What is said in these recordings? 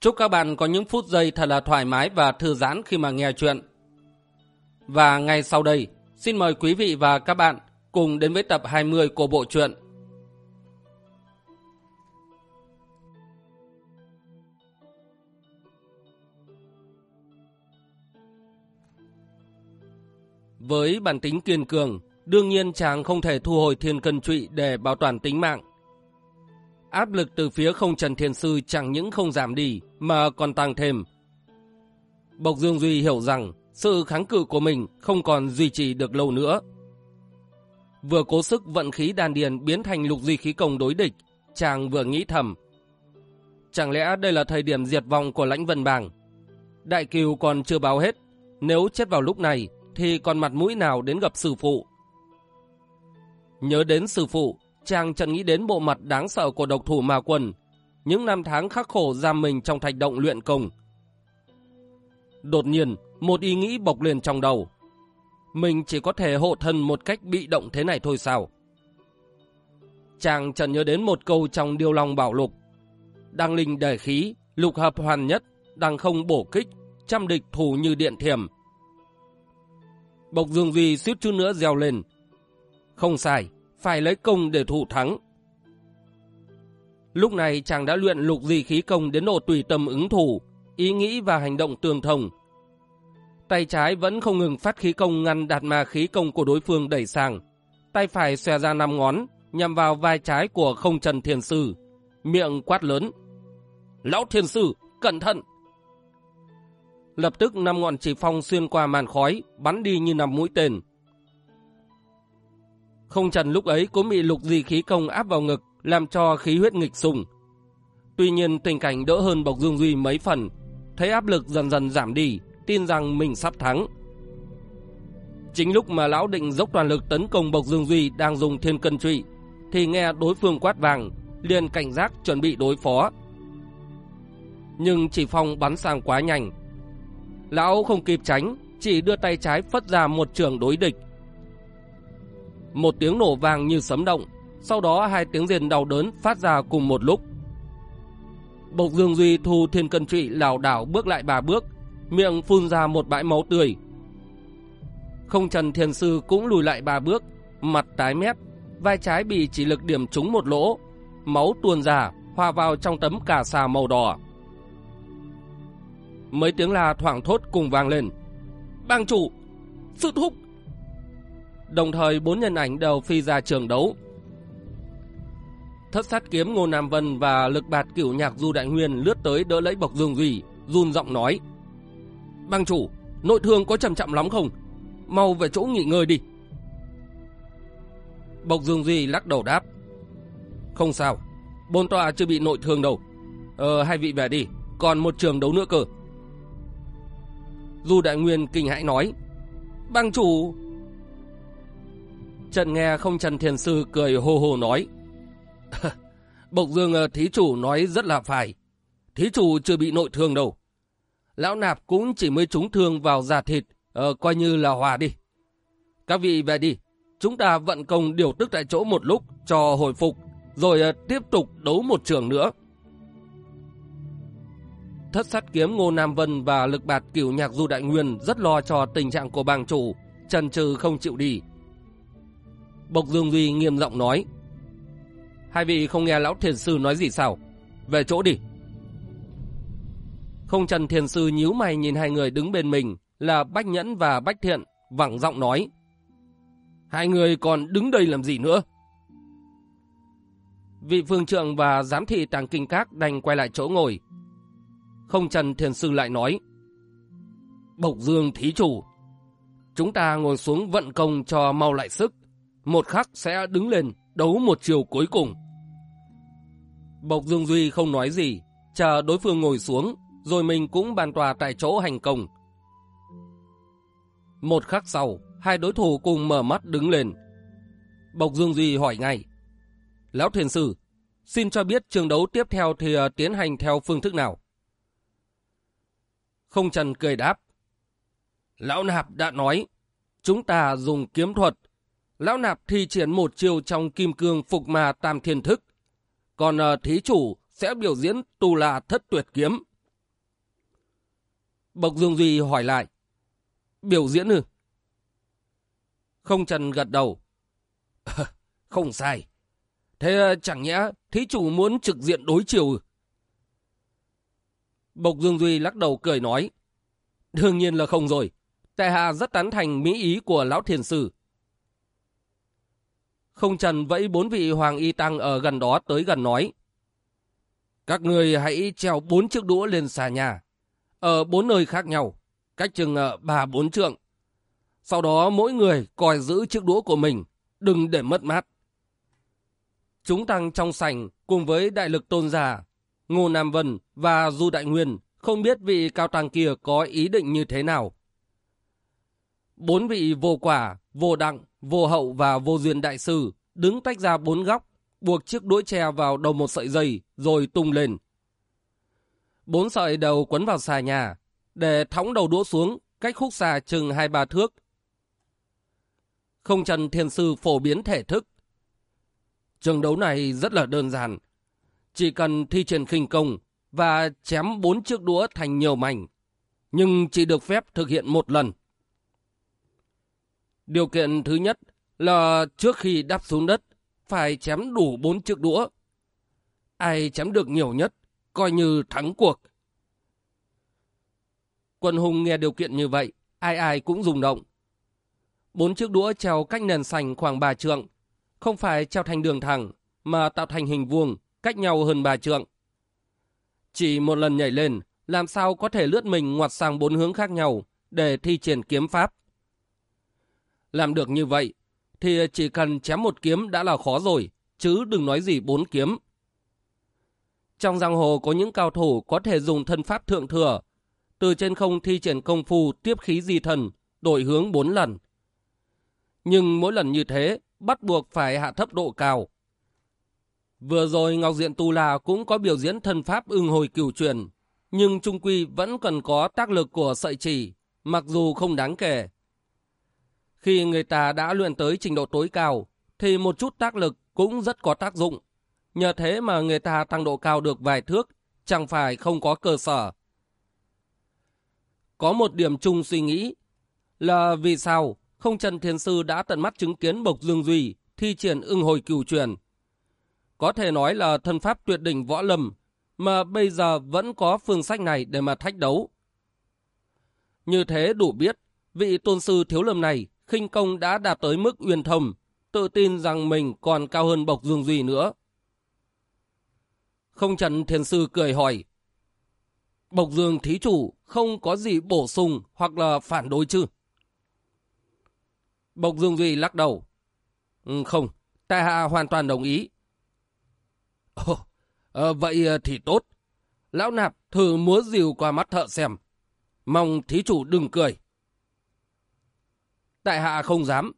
Chúc các bạn có những phút giây thật là thoải mái và thư giãn khi mà nghe chuyện. Và ngay sau đây, xin mời quý vị và các bạn cùng đến với tập 20 của bộ truyện. Với bản tính kiên cường, đương nhiên chàng không thể thu hồi thiên cân trụy để bảo toàn tính mạng. Áp lực từ phía không Trần Thiên Sư chẳng những không giảm đi mà còn tăng thêm. Bộc Dương Duy hiểu rằng sự kháng cự của mình không còn duy trì được lâu nữa. Vừa cố sức vận khí đàn điền biến thành lục di khí công đối địch, chàng vừa nghĩ thầm. Chẳng lẽ đây là thời điểm diệt vong của lãnh vân bàng? Đại kiều còn chưa báo hết, nếu chết vào lúc này thì còn mặt mũi nào đến gặp sư phụ? Nhớ đến sư phụ, chàng chợt nghĩ đến bộ mặt đáng sợ của độc thủ ma quân, những năm tháng khắc khổ giam mình trong thạch động luyện công. Đột nhiên, một ý nghĩ bộc lên trong đầu. Mình chỉ có thể hộ thân một cách bị động thế này thôi sao? Chàng chợt nhớ đến một câu trong Điêu Long Bảo Lục. Đăng linh đề khí, lục hợp hoàn nhất, đăng không bổ kích, trăm địch thủ như điện thiểm. Bộc Dương Duy suýt chút nữa reo lên. Không sai, phải lấy công để thủ thắng. Lúc này chàng đã luyện lục di khí công đến độ tùy tâm ứng thủ, ý nghĩ và hành động tương thông. Tay trái vẫn không ngừng phát khí công ngăn đạt ma khí công của đối phương đẩy sang. Tay phải xòe ra năm ngón, nhằm vào vai trái của không trần thiền sư. Miệng quát lớn. Lão thiền sư, cẩn thận! Lập tức năm ngọn chỉ phong xuyên qua màn khói, bắn đi như nằm mũi tên. Không trần lúc ấy cũng bị lục di khí công áp vào ngực, làm cho khí huyết nghịch sùng. Tuy nhiên tình cảnh đỡ hơn Bộc Dương Duy mấy phần, thấy áp lực dần dần giảm đi, tin rằng mình sắp thắng. Chính lúc mà lão định dốc toàn lực tấn công Bộc Dương Duy đang dùng thiên cân trụy, thì nghe đối phương quát vàng, liền cảnh giác chuẩn bị đối phó. Nhưng chỉ phong bắn sang quá nhanh. Lão không kịp tránh, chỉ đưa tay trái phất ra một trường đối địch. Một tiếng nổ vang như sấm động, sau đó hai tiếng rền đau đớn phát ra cùng một lúc. Bộc Dương Duy thu thiên cân trụy lảo đảo bước lại ba bước, miệng phun ra một bãi máu tươi. Không Trần Thiền Sư cũng lùi lại ba bước, mặt tái mét, vai trái bị chỉ lực điểm trúng một lỗ, máu tuôn ra, hòa vào trong tấm cà xà màu đỏ. Mấy tiếng la thoảng thốt cùng vang lên. Bang chủ! Sự thúc! Đồng thời bốn nhân ảnh đều phi ra trường đấu. Thất sát kiếm Ngô Nam Vân và lực bạt cửu nhạc Du Đại Nguyên lướt tới đỡ lấy bọc Dương Duy, run giọng nói. Bang chủ, nội thương có trầm trọng lắm không? Mau về chỗ nghỉ ngơi đi. Bộc Dương Duy lắc đầu đáp. Không sao, bôn tòa chưa bị nội thương đâu. Ờ, hai vị về đi, còn một trường đấu nữa cơ. Du Đại Nguyên kinh hãi nói. Bang chủ trận nghe không Trần Thiền Sư cười hô hô nói. Bộc Dương ờ, thí chủ nói rất là phải. Thí chủ chưa bị nội thương đâu. Lão nạp cũng chỉ mới trúng thương vào da thịt, ờ, coi như là hòa đi. Các vị về đi, chúng ta vận công điều tức tại chỗ một lúc cho hồi phục, rồi ờ, tiếp tục đấu một trường nữa. Thất sát kiếm Ngô Nam Vân và lực bạt cửu nhạc Du Đại Nguyên rất lo cho tình trạng của bang chủ, trần trừ không chịu đi. Bộc Dương Duy nghiêm giọng nói, Hai vị không nghe lão thiền sư nói gì sao? Về chỗ đi. Không trần thiền sư nhíu mày nhìn hai người đứng bên mình là Bách Nhẫn và Bách Thiện, vẳng giọng nói. Hai người còn đứng đây làm gì nữa? Vị phương trượng và giám thị tàng kinh các đành quay lại chỗ ngồi. Không trần thiền sư lại nói. Bộc dương thí chủ, chúng ta ngồi xuống vận công cho mau lại sức. Một khắc sẽ đứng lên đấu một chiều cuối cùng. Bộc Dương Duy không nói gì, chờ đối phương ngồi xuống, rồi mình cũng bàn tòa tại chỗ hành công. Một khắc sau, hai đối thủ cùng mở mắt đứng lên. Bộc Dương Duy hỏi ngay. Lão Thiền Sư, xin cho biết trường đấu tiếp theo thì à, tiến hành theo phương thức nào? Không Trần cười đáp. Lão Nạp đã nói, chúng ta dùng kiếm thuật. Lão Nạp thi triển một chiều trong kim cương phục ma tam thiên thức. Còn ờ, thí chủ sẽ biểu diễn tu la thất tuyệt kiếm. Bộc Dương Duy hỏi lại. Biểu diễn ư? Không Trần gật đầu. không sai. Thế ờ, chẳng nhẽ thí chủ muốn trực diện đối chiều ư? Bộc Dương Duy lắc đầu cười nói. Đương nhiên là không rồi. Tại hạ rất tán thành mỹ ý của lão thiền sư. Không trần vẫy bốn vị hoàng y tăng ở gần đó tới gần nói. Các người hãy treo bốn chiếc đũa lên xà nhà. Ở bốn nơi khác nhau. Cách chừng ờ, ba bốn trượng. Sau đó mỗi người coi giữ chiếc đũa của mình. Đừng để mất mát. Chúng tăng trong sảnh cùng với đại lực tôn giả, Ngô Nam Vân và Du Đại Nguyên không biết vị cao tăng kia có ý định như thế nào. Bốn vị vô quả, vô đặng, vô hậu và vô duyên đại sư đứng tách ra bốn góc, buộc chiếc đuôi tre vào đầu một sợi dây rồi tung lên. Bốn sợi đầu quấn vào xà nhà, để thõng đầu đũa xuống cách khúc xà chừng hai ba thước. Không trần thiên sư phổ biến thể thức. Trường đấu này rất là đơn giản. Chỉ cần thi triển khinh công và chém bốn chiếc đũa thành nhiều mảnh, nhưng chỉ được phép thực hiện một lần. Điều kiện thứ nhất là trước khi đáp xuống đất, phải chém đủ bốn chiếc đũa. Ai chém được nhiều nhất, coi như thắng cuộc. Quân hùng nghe điều kiện như vậy, ai ai cũng rung động. Bốn chiếc đũa treo cách nền sành khoảng ba trượng, không phải treo thành đường thẳng, mà tạo thành hình vuông, cách nhau hơn ba trượng. Chỉ một lần nhảy lên, làm sao có thể lướt mình ngoặt sang bốn hướng khác nhau để thi triển kiếm pháp. Làm được như vậy, thì chỉ cần chém một kiếm đã là khó rồi, chứ đừng nói gì bốn kiếm. Trong giang hồ có những cao thủ có thể dùng thân pháp thượng thừa, từ trên không thi triển công phu tiếp khí di thần, đổi hướng bốn lần. Nhưng mỗi lần như thế, bắt buộc phải hạ thấp độ cao. Vừa rồi Ngọc Diện Tu La cũng có biểu diễn thân pháp ưng hồi cửu truyền, nhưng trung quy vẫn cần có tác lực của sợi chỉ, mặc dù không đáng kể. Khi người ta đã luyện tới trình độ tối cao, thì một chút tác lực cũng rất có tác dụng. Nhờ thế mà người ta tăng độ cao được vài thước, chẳng phải không có cơ sở. Có một điểm chung suy nghĩ là vì sao không Trần Thiên Sư đã tận mắt chứng kiến Bộc Dương Duy thi triển ưng hồi cửu truyền. Có thể nói là thân pháp tuyệt đỉnh võ lâm, mà bây giờ vẫn có phương sách này để mà thách đấu. Như thế đủ biết, vị tôn sư thiếu lâm này khinh công đã đạt tới mức uyên thầm, tự tin rằng mình còn cao hơn Bộc Dương Duy nữa. Không Trần Thiền Sư cười hỏi, Bộc Dương Thí Chủ không có gì bổ sung hoặc là phản đối chứ? Bộc Dương Duy lắc đầu. Ừ, không, tại hạ hoàn toàn đồng ý. Ồ, à, vậy thì tốt. Lão nạp thử múa rìu qua mắt thợ xem. Mong thí chủ đừng cười. Tại hạ không dám.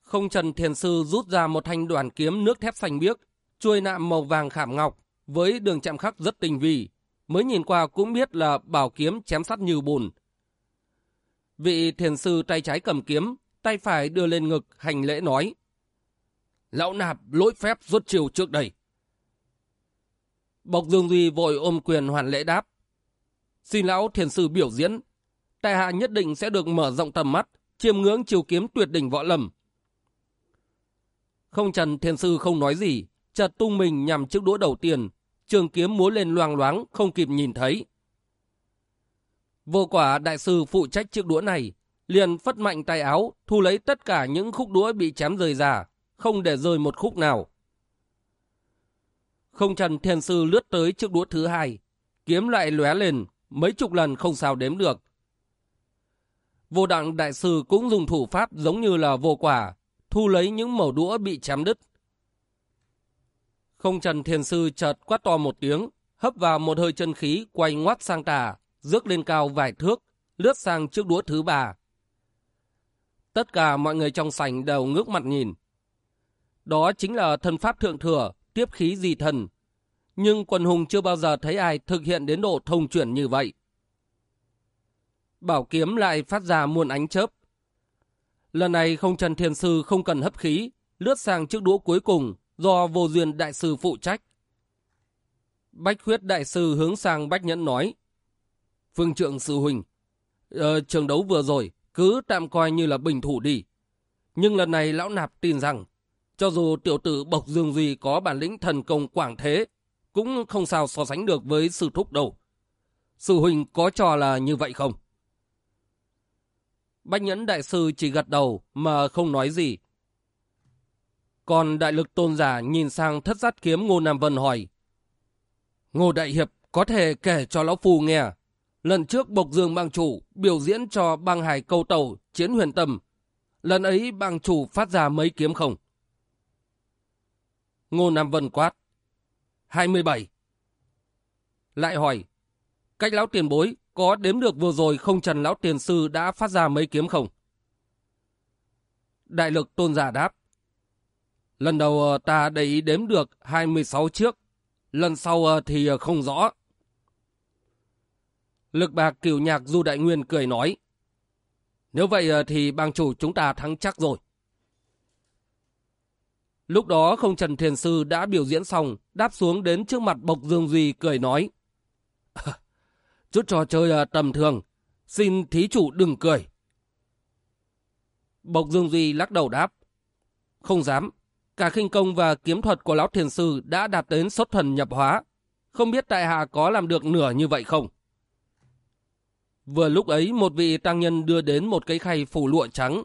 Không Trần Thiền Sư rút ra một thanh đoàn kiếm nước thép xanh biếc, chuôi nạm màu vàng khảm ngọc, với đường chạm khắc rất tinh vi. Mới nhìn qua cũng biết là bảo kiếm chém sắt như bùn. Vị thiền sư tay trái cầm kiếm, tay phải đưa lên ngực hành lễ nói. Lão nạp lỗi phép rút chiều trước đây. Bộc Dương Duy vội ôm quyền hoàn lễ đáp. Xin lão thiền sư biểu diễn, tại hạ nhất định sẽ được mở rộng tầm mắt, chiêm ngưỡng chiều kiếm tuyệt đỉnh võ lâm. Không trần thiền sư không nói gì, chợt tung mình nhằm chiếc đũa đầu tiên, trường kiếm múa lên loang loáng, không kịp nhìn thấy. Vô quả đại sư phụ trách chiếc đũa này, liền phất mạnh tay áo, thu lấy tất cả những khúc đũa bị chém rời ra, không để rơi một khúc nào. Không trần thiền sư lướt tới chiếc đũa thứ hai, kiếm lại lóe lên, mấy chục lần không sao đếm được. Vô đặng đại sư cũng dùng thủ pháp giống như là vô quả, thu lấy những mẩu đũa bị chém đứt. Không trần thiền sư chợt quát to một tiếng, hấp vào một hơi chân khí quay ngoắt sang tà, rước lên cao vài thước, lướt sang chiếc đũa thứ ba. Tất cả mọi người trong sảnh đều ngước mặt nhìn. Đó chính là thân pháp thượng thừa, tiếp khí di thần. Nhưng quần hùng chưa bao giờ thấy ai thực hiện đến độ thông chuyển như vậy. Bảo kiếm lại phát ra muôn ánh chớp. Lần này không Trần Thiền Sư không cần hấp khí, lướt sang chiếc đũa cuối cùng do vô duyên đại sư phụ trách. Bách huyết đại sư hướng sang Bách Nhẫn nói. Phương trượng sư huynh, ờ, trường đấu vừa rồi cứ tạm coi như là bình thủ đi. Nhưng lần này lão nạp tin rằng, cho dù tiểu tử Bộc Dương Duy có bản lĩnh thần công quảng thế, cũng không sao so sánh được với sư thúc đâu. Sư huynh có cho là như vậy không? Bách Nhẫn Đại Sư chỉ gật đầu mà không nói gì. Còn đại lực tôn giả nhìn sang thất giác kiếm Ngô Nam Vân hỏi. Ngô Đại Hiệp có thể kể cho Lão Phu nghe. Lần trước Bộc Dương bang chủ biểu diễn cho bang hải câu tàu chiến huyền tâm. Lần ấy bang chủ phát ra mấy kiếm không? Ngô Nam Vân quát. 27. Lại hỏi. Cách lão tiền bối có đếm được vừa rồi không trần lão tiền sư đã phát ra mấy kiếm không? Đại lực tôn giả đáp. Lần đầu ờ, ta để ý đếm được 26 chiếc, lần sau ờ, thì ờ, không rõ. Lực bạc cửu nhạc Du Đại Nguyên cười nói. Nếu vậy thì bang chủ chúng ta thắng chắc rồi. Lúc đó không Trần Thiền Sư đã biểu diễn xong, đáp xuống đến trước mặt Bộc Dương Duy cười nói. Chút trò chơi à, tầm thường, xin thí chủ đừng cười. Bộc Dương Duy lắc đầu đáp. Không dám, cả khinh công và kiếm thuật của Lão Thiền Sư đã đạt đến xuất thần nhập hóa. Không biết tại hạ có làm được nửa như vậy không? Vừa lúc ấy một vị tăng nhân đưa đến một cái khay phủ lụa trắng.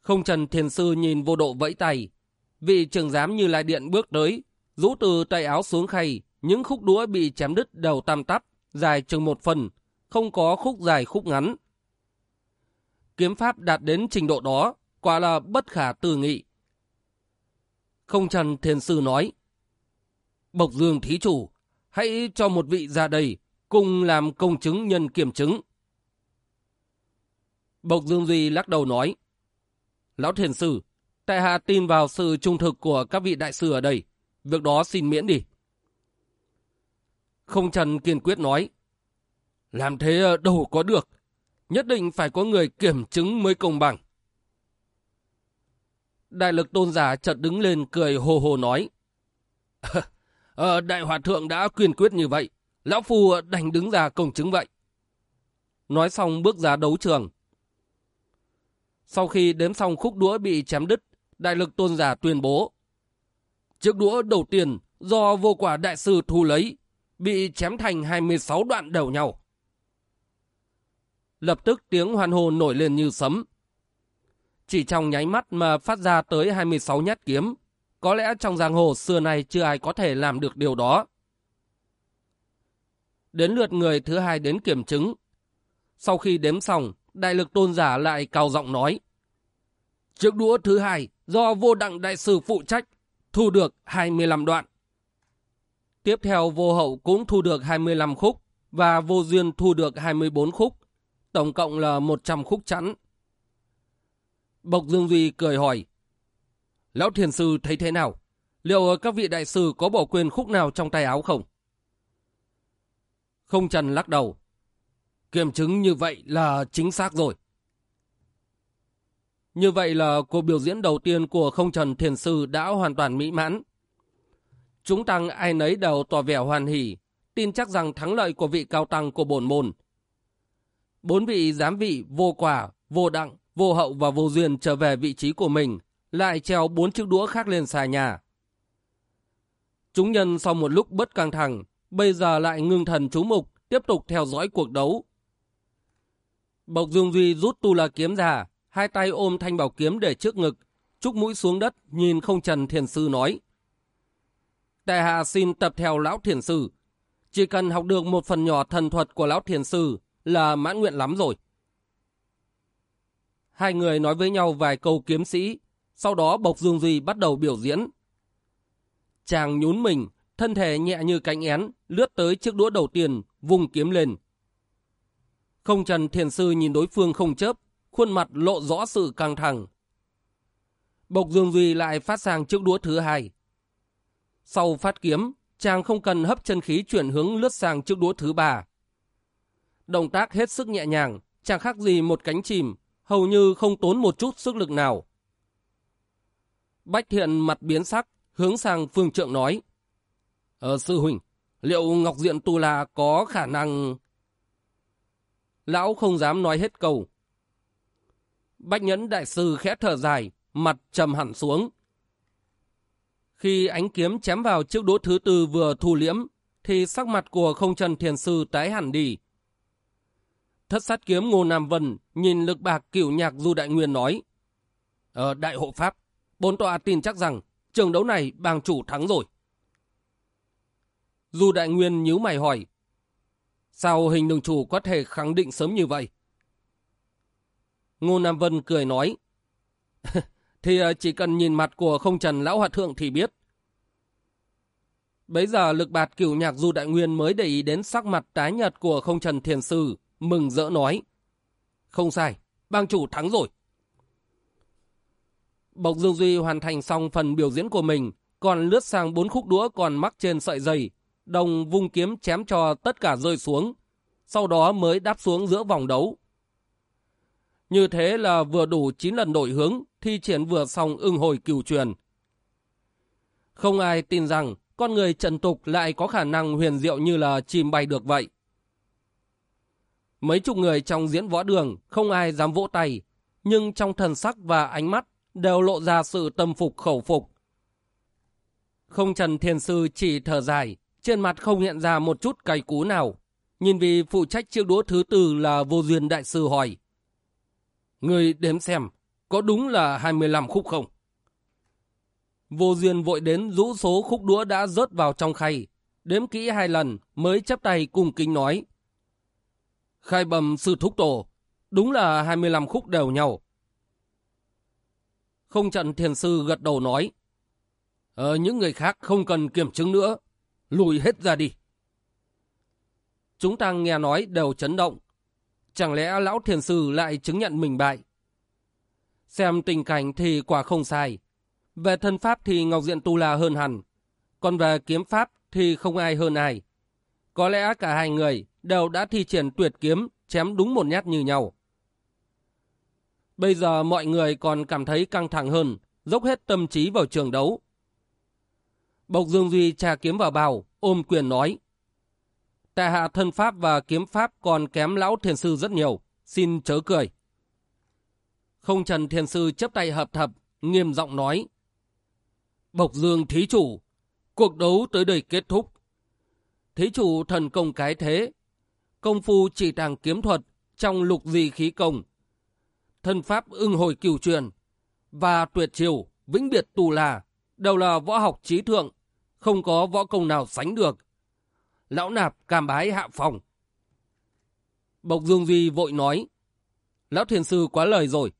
Không trần thiền sư nhìn vô độ vẫy tay. Vị trưởng giám như lại điện bước tới, rũ từ tay áo xuống khay, những khúc đũa bị chém đứt đầu tam tắp, dài chừng một phần, không có khúc dài khúc ngắn. Kiếm pháp đạt đến trình độ đó, quả là bất khả tư nghị. Không trần thiền sư nói, Bộc Dương thí chủ, hãy cho một vị ra đây, cùng làm công chứng nhân kiểm chứng. Bộc Dương Duy lắc đầu nói, Lão thiền sư, tại hạ tin vào sự trung thực của các vị đại sư ở đây, việc đó xin miễn đi. Không Trần kiên quyết nói, làm thế ờ, đâu có được, nhất định phải có người kiểm chứng mới công bằng. Đại lực tôn giả chợt đứng lên cười hồ hồ nói, ờ, Đại hòa thượng đã quyền quyết như vậy, Lão Phu ờ, đành đứng ra công chứng vậy. Nói xong bước ra đấu trường. Sau khi đếm xong khúc đũa bị chém đứt, đại lực tôn giả tuyên bố. Chiếc đũa đầu tiên do vô quả đại sư thu lấy, bị chém thành 26 đoạn đầu nhau. Lập tức tiếng hoan hô nổi lên như sấm. Chỉ trong nháy mắt mà phát ra tới 26 nhát kiếm, có lẽ trong giang hồ xưa nay chưa ai có thể làm được điều đó. Đến lượt người thứ hai đến kiểm chứng. Sau khi đếm xong, đại lực tôn giả lại cao giọng nói. Chiếc đũa thứ hai do vô đặng đại sư phụ trách, thu được 25 đoạn. Tiếp theo vô hậu cũng thu được 25 khúc và vô duyên thu được 24 khúc, tổng cộng là 100 khúc chắn. Bộc Dương Duy cười hỏi, Lão Thiền Sư thấy thế nào? Liệu các vị đại sư có bỏ quên khúc nào trong tay áo không? Không Trần lắc đầu. Kiểm chứng như vậy là chính xác rồi. Như vậy là cuộc biểu diễn đầu tiên của Không Trần Thiền Sư đã hoàn toàn mỹ mãn. Chúng tăng ai nấy đều tỏ vẻ hoàn hỷ, tin chắc rằng thắng lợi của vị cao tăng của bổn môn. Bốn vị giám vị vô quả, vô đặng, vô hậu và vô duyên trở về vị trí của mình, lại treo bốn chiếc đũa khác lên xà nhà. Chúng nhân sau một lúc bất căng thẳng, bây giờ lại ngưng thần chú mục, tiếp tục theo dõi cuộc đấu. Bộc Dương Duy rút tu la kiếm ra, hai tay ôm thanh bảo kiếm để trước ngực, chúc mũi xuống đất, nhìn không trần thiền sư nói. Tại hạ xin tập theo lão thiền sư. Chỉ cần học được một phần nhỏ thần thuật của lão thiền sư là mãn nguyện lắm rồi. Hai người nói với nhau vài câu kiếm sĩ, sau đó Bộc Dương Duy bắt đầu biểu diễn. Chàng nhún mình, thân thể nhẹ như cánh én, lướt tới chiếc đũa đầu tiên, vùng kiếm lên. Không trần thiền sư nhìn đối phương không chớp, khuôn mặt lộ rõ sự căng thẳng. Bộc Dương Duy lại phát sang chiếc đũa thứ hai. Sau phát kiếm, chàng không cần hấp chân khí chuyển hướng lướt sang chiếc đũa thứ ba. Động tác hết sức nhẹ nhàng, chẳng khác gì một cánh chìm, hầu như không tốn một chút sức lực nào. Bách thiện mặt biến sắc, hướng sang phương trượng nói. Ờ sư huynh, liệu Ngọc Diện Tu La có khả năng... Lão không dám nói hết câu. Bách nhẫn đại sư khẽ thở dài, mặt trầm hẳn xuống. Khi ánh kiếm chém vào chiếc đũa thứ tư vừa thu liễm, thì sắc mặt của không trần thiền sư tái hẳn đi. Thất sát kiếm Ngô Nam Vân nhìn lực bạc cửu nhạc Du Đại Nguyên nói. Ở Đại Hộ Pháp, bốn tòa tin chắc rằng trường đấu này bang chủ thắng rồi. Du Đại Nguyên nhíu mày hỏi. Sao hình đường chủ có thể khẳng định sớm như vậy? Ngô Nam Vân cười nói. thì ờ, chỉ cần nhìn mặt của không trần lão hòa thượng thì biết. Bấy giờ lực bạt cửu nhạc Du Đại Nguyên mới để ý đến sắc mặt tái nhật của không trần thiền sư mừng rỡ nói. Không sai, bang chủ thắng rồi. Bộc Dương Duy hoàn thành xong phần biểu diễn của mình, còn lướt sang bốn khúc đũa còn mắc trên sợi dây, đồng vung kiếm chém cho tất cả rơi xuống, sau đó mới đáp xuống giữa vòng đấu. Như thế là vừa đủ 9 lần đổi hướng, thi triển vừa xong ưng hồi cửu truyền. Không ai tin rằng con người trần tục lại có khả năng huyền diệu như là chìm bay được vậy. Mấy chục người trong diễn võ đường không ai dám vỗ tay, nhưng trong thần sắc và ánh mắt đều lộ ra sự tâm phục khẩu phục. Không Trần Thiền Sư chỉ thở dài, trên mặt không hiện ra một chút cay cú nào. Nhìn vì phụ trách chiếc đũa thứ tư là vô duyên đại sư hỏi. Người đếm xem, có đúng là 25 khúc không? Vô duyên vội đến rũ số khúc đũa đã rớt vào trong khay, đếm kỹ hai lần mới chấp tay cùng kính nói. Khai bầm sư thúc tổ, đúng là 25 khúc đều nhau. Không trận thiền sư gật đầu nói. Ờ, những người khác không cần kiểm chứng nữa, lùi hết ra đi. Chúng ta nghe nói đều chấn động. Chẳng lẽ lão thiền sư lại chứng nhận mình bại? Xem tình cảnh thì quả không sai. Về thân pháp thì Ngọc Diện Tu La hơn hẳn. Còn về kiếm pháp thì không ai hơn ai. Có lẽ cả hai người đều đã thi triển tuyệt kiếm chém đúng một nhát như nhau. Bây giờ mọi người còn cảm thấy căng thẳng hơn, dốc hết tâm trí vào trường đấu. Bộc Dương Duy trà kiếm vào bào, ôm quyền nói. Tại hạ thân pháp và kiếm pháp còn kém lão thiền sư rất nhiều, xin chớ cười. Không trần thiền sư chấp tay hợp thập, nghiêm giọng nói. Bộc Dương thí chủ, cuộc đấu tới đây kết thúc. Thí chủ thần công cái thế, công phu chỉ tàng kiếm thuật trong lục di khí công, thân pháp ưng hồi cửu truyền và tuyệt chiều vĩnh biệt tù là đều là võ học trí thượng, không có võ công nào sánh được. Lão nạp cam bái hạ phòng. Bộc Dương Duy vội nói, Lão Thiền Sư quá lời rồi.